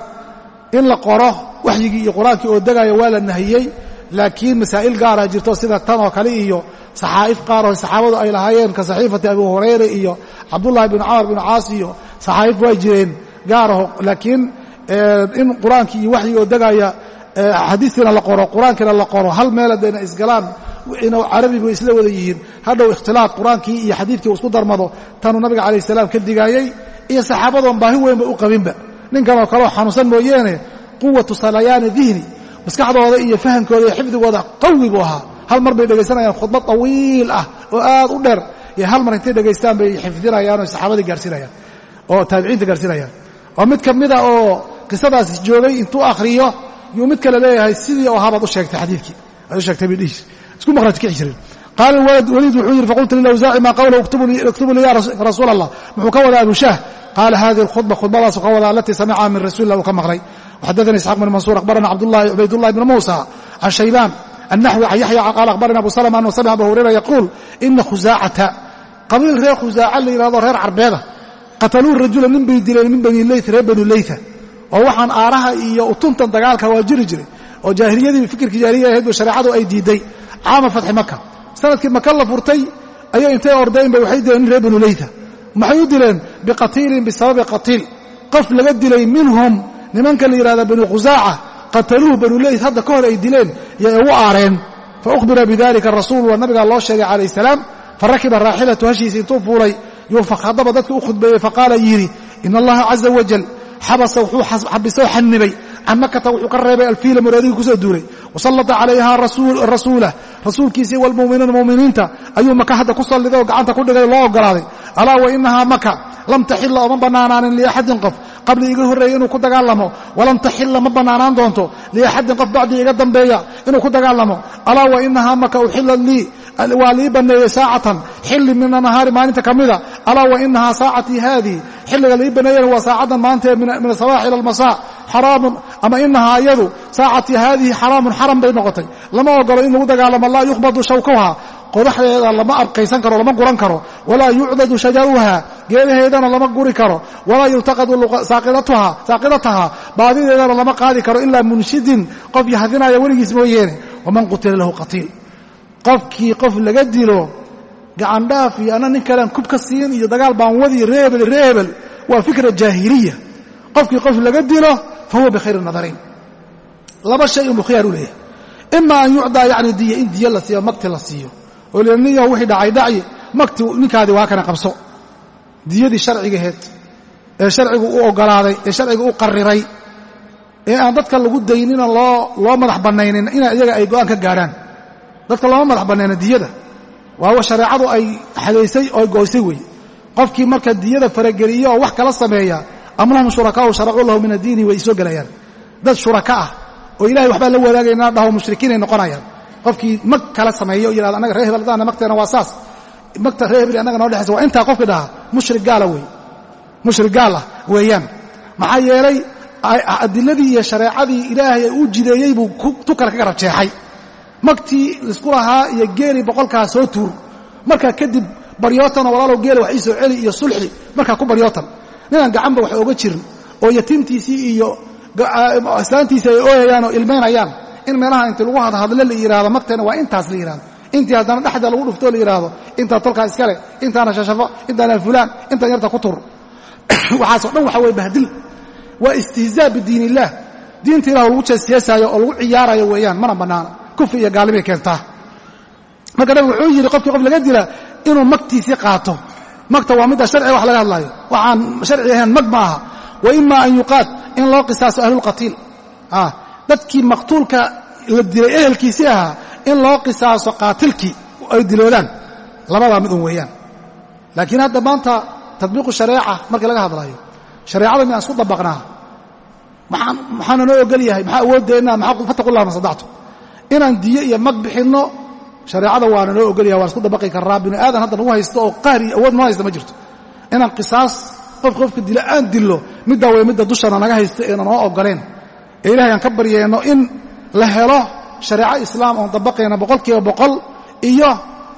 in la qoro waxyigii iyo qur'aankii oo degaayo waa la nahiyey laakiin masaa'il gaara jirto sida tan oo kale iyo saxaa'if qaar oo saxaabadu ay lahaayeen ka saxiifati abi hurayra iyo cabdullahi binu camar binu caas iyo saxaa'if waa jireen gaaraho laakiin in qur'aankii iyo waxyigii oo degaaya xadiiskiina la qoro qur'aankiina la qoro hal meel haddayna isgalaan wixiina carabigu isla wada yihiin. Hadhow ikhtilaaq qur'aankii iyo xadiidkii isku darmado tanuu nabiga calayh salaam ka digaayey iyo saxaabadoon baahi weynba u qabinba. Ninkanoo kaleo xanuunsan mooyeene quwatu salayaani dihni maskaxdooda iyo fahamkooda iyo xifdigooda qawi buu ahaa. Hal mar bay dhegaysanayaan khudbad tawiil ah oo aad u dheer iyo hal mar intay dhegaystaan bay xifdinayaan oo saxaabadii gaarsiinayaan oo taabiciinta gaarsiinayaan. Oo mid ka mida oo qisadaas joogay intuu akhriyo yuu mid kale leeyahay sidii oo habaad u sheegtay xadiidkii. Aad u sheegtay bay isku maqhraj ka jirin. Qaala weliid wuxuu yidhi faqultu lilawsaaci maa qawlahu iktubu lii rasuul allah muxuu ka wadaa abu shaah qaala hadihi alkhudba khudbadaasu ka wadaa alatii samicaha min rasuuli illah uu ka maqlay. Waxaddaثani isxaq bn mansuur akhbarana cabdulahi cubayd llahi bn muusa can shaybaan annaxwi can yaxya qaala akhbarana abu salma anhu samca abu hurayra yaquul ina khusaacata qabiil reer khusaaca la yidhahdo reer carbeeda qataluu rajula nin bay dileen min bani leyt reer bani leyta oo waxaan aaraha iyo utuntan dagaalka waa jiri jiray oo jaahiliyadii fikirkii jaahiliya ahayd ba shareecadu ay diiday caama fatxi maka sannadkii maka la furtay ayay intay ordaynba waxay dileen nin reer banu leyta maxay u dileen? Biqatiilin bisababi qatiil. Qof laga dilay minhum nimanka la yidhahda banu khusaaca qataluuh banu leyt hadda ka hor ay dileen yay ugu aareen. Fa ukhbira bidalika rasuul waa nabigaa loo sheegay calayh salaam farakiba raaxilatu hashiisa intuu fuulay yuu fakhadaba dadka u khudbeeyey faqaala yidhi in allaha caza wajal xabasa wuxuu xabisoo xanibay can makata wuxuu ka reebay alfiila muraadihii ku soo duulay. Wasallata calayha rasuulah rasuulkiisii walmuminiina muminiinta. Ayuu maka hadda ku salliday oo gacanta ku dhigay loo ogolaaday alaa wa inahaa maka lam taxila ooma bannaanaanin liaxadin qof qabli iga horreeyey inuu ku dagaalamo. Walam taxila ma bannaanaan doonto. Liaxadin qof bacdii iga dambeeya inuu ku dagaalamo. Alaa wa inahaa maka uxillat lii. Waa lii banneeyey saacatan. Xilli min anahaari maalinta ka mida. Alaa wa inahaa saacatii haadii. Xilliga lii banneeyena waa saacaddan maantee min asabaax ila almasaa xaraamun ama inahaa iyadu saacatii haadihi xaraamun xaram bay noqotay. Lama ogolo in lagu dagaalamo laa yukhbadu shawkaha qodaxdeeda lama abqaysan karo lama guran karo. Walaa yucdadu shajaruha geedaheedana lama guri karo. Walaa yultaqadu saaqidataha baadideedana lama qaadi karo ilaa munshidin. Qof yahdinaya weligiis mooyeene. Waman qutila lahu qatiil. Qofkii qof laga dilo gacandhaaf iyo ana nin kalean kub ka siin iyo dagaal baan wadi reebel reebel waa fikra jaahiliya. Qofkii qof laga dilo fa huwa bikhayri nadarayn laba shay unbuu khiyaar u leeyahay. Ima an yucdaa yacni diya in diya la siiyo magti la siiyo oo l ninyahu wixii dhacay dhacyi magti ninkaadii waa kana qabso. Diyadii sharcigaheed ee sharcigu u ogolaaday ee sharcigu u qariray ee aan dadka lagu daynina loo madax bannaynin ina iyaga ay go'aan ka gaadhaan. Dadka looma madax bannayna diyada. Waawa shareecadu ay xadaysay oo goysay weeye qofkii marka diyada farageliyo oo wax kala sameeya am lahum shurakaau sharacuu lahu min addiini way soo gelayaan. Dad shuraka ah oo ilahay waxbaa la wadaagayna dhaho mushrikiinay noqonayaan qofkii mag kala sameeyo yihahdo annaga reer hebel haddaana magteena waa saas. Magta reer hebel annaga noo dhexaysa waa intaa qofkii dhaha mushrik gaala wey mushrik gaal ah weeyaan. Maxaa yeelay adiladii iyo shareecadii ilaahay u jideeyey buu tu kale ka garab magtii la isku lahaa iyo geeli boqolkaa soo tuur. Markaa kadib baryootanoo walaalow geela wax ii soo celi iyo sulxi markaa ku baryootan. Ninaan gacanba wax oga jirin oo yatiimtiisii iyo islaantiisii ay ooyayaan oo ilmaynayaan in meelaha inti lagu hadhadle la yidhahdo magteena waa intaas la yidhahdo intii haddana dhexda lagu dhuftoo la yidhaahdo intaa tolkaa iskale intaana shashafo intaana fulaan intaan yarta ku tur. Waxaasoo dhan waxa weye bahdil waa istihzaa bidiin illaah diinta ilah lagu jeesjeesaayo oo lagu ciyaarayo weeyaan mana bannaana. Kufri iyo gaalibay keentaa marka nabigu wuxuu yidhi qofkii qof laga dila inuu magtiisii qaato. Magta waa midda sharciga wax laga hadlaayo waxaan sharci ahayn mag ma wa ima an yuqaad in loo qisaaso ahlulqatiil dadkii maqtuulka la dilay ehelkiisii ahaa in loo qisaaso qaatilkii ay diloodaan. Labadaa mid un weeyaan. Laakiin hadda maanta tadbiiqu shareeca markii laga hadlaayo shareecada mi aan isku dabaqnaa? Maxaana noo ogol yahay maxaa awoodeenna fattaqullaha ma sadactu inaan diyo iyo mag bixinno shareecada waana noo ogol yahay waan isku dabaqi karraa. Bini aadan hadda nagu haysto oo qahr iyo awood noo haysta ma jirto. Inaan qisaas qof qofka dila aan dillo middaa way midda dushana naga haysta eena noo ogoleen ee aan ka baryeenno in la helo shareeco islaam oon dabaqayna boqolkiiba boqol iyo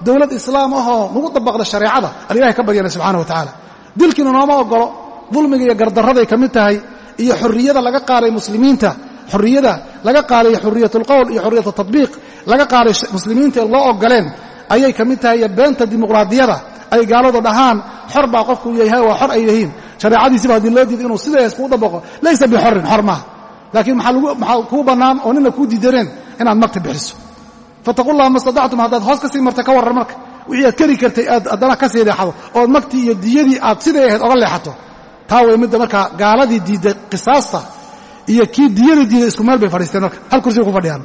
dowlad islaam ahoo nagu dabaqda shareecada. Aan ilahay ka baryana subxana wa tacaala. Dilkiina nooma ogolo dulmiga iyo gardarraday ka mid tahay iyo xorriyada laga qaaday muslimiinta xorriyada laga qaaday xuriyatulqowl iyo xuriyat tatbiiq laga qaaday muslimiinta ee loo ogoleen ayay ka mid tahay iyo beenta dimuqraadiyada ay gaaladu dhahaan xor baa qofku yahay waa xor ay yihiin. Shareecadiisiba haddii loo diido inuu sidaas kuu dabaqo laysa bixorin xor maaha laakiin maxaa kuu bannaan oo nina kuu diidaneen inaad magta bixiso? Fattaqullaha ma stadactum haddaad hoos ka marta ka warran marka. Wixii aad keri kartay aad haddana ka sii leexado ood magtii iyo diyadii aad siday ahayd oga leexato. Taa way midda markaa gaaladii diidday qisaasta iyo kii diyadii diiday isku meel bay fadhiisteen marka. Hal kursiga ku fadhiyaan.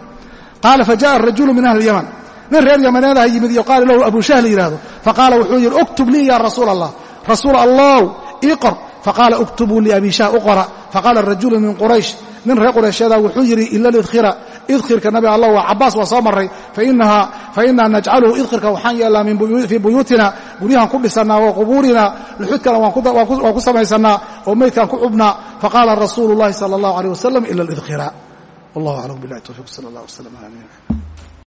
Qaala fa jaءa arajulu min ahli yaman nin reer yamaneedaha yimid iyo qaala lahu abu shahl yidhahdo faqaala wuxuu yidhi uktub lii ya rasuul allah rasuul allow ii qor. Faqaala uktubuu liabi shah u qora. Faqaala rajulu min quraysh nin reer quraysheeda wuxuu yidhi ila lidkhira idkhirka nabi allah waa cabaas waa soo maray fainaa najcaluhu idkhirka waxaan yeelnaa fii buyuutina. Guryahan ku dhisannaa wa qubuurina. Luxudkana waan ku samaysannaa oo meydkaan ku cubnaa faqaala rasuulu llahi sala allahu aleyh wasalam ila lidkhira wallah aclam bilahi towfiq sala allah wasalam ala nabina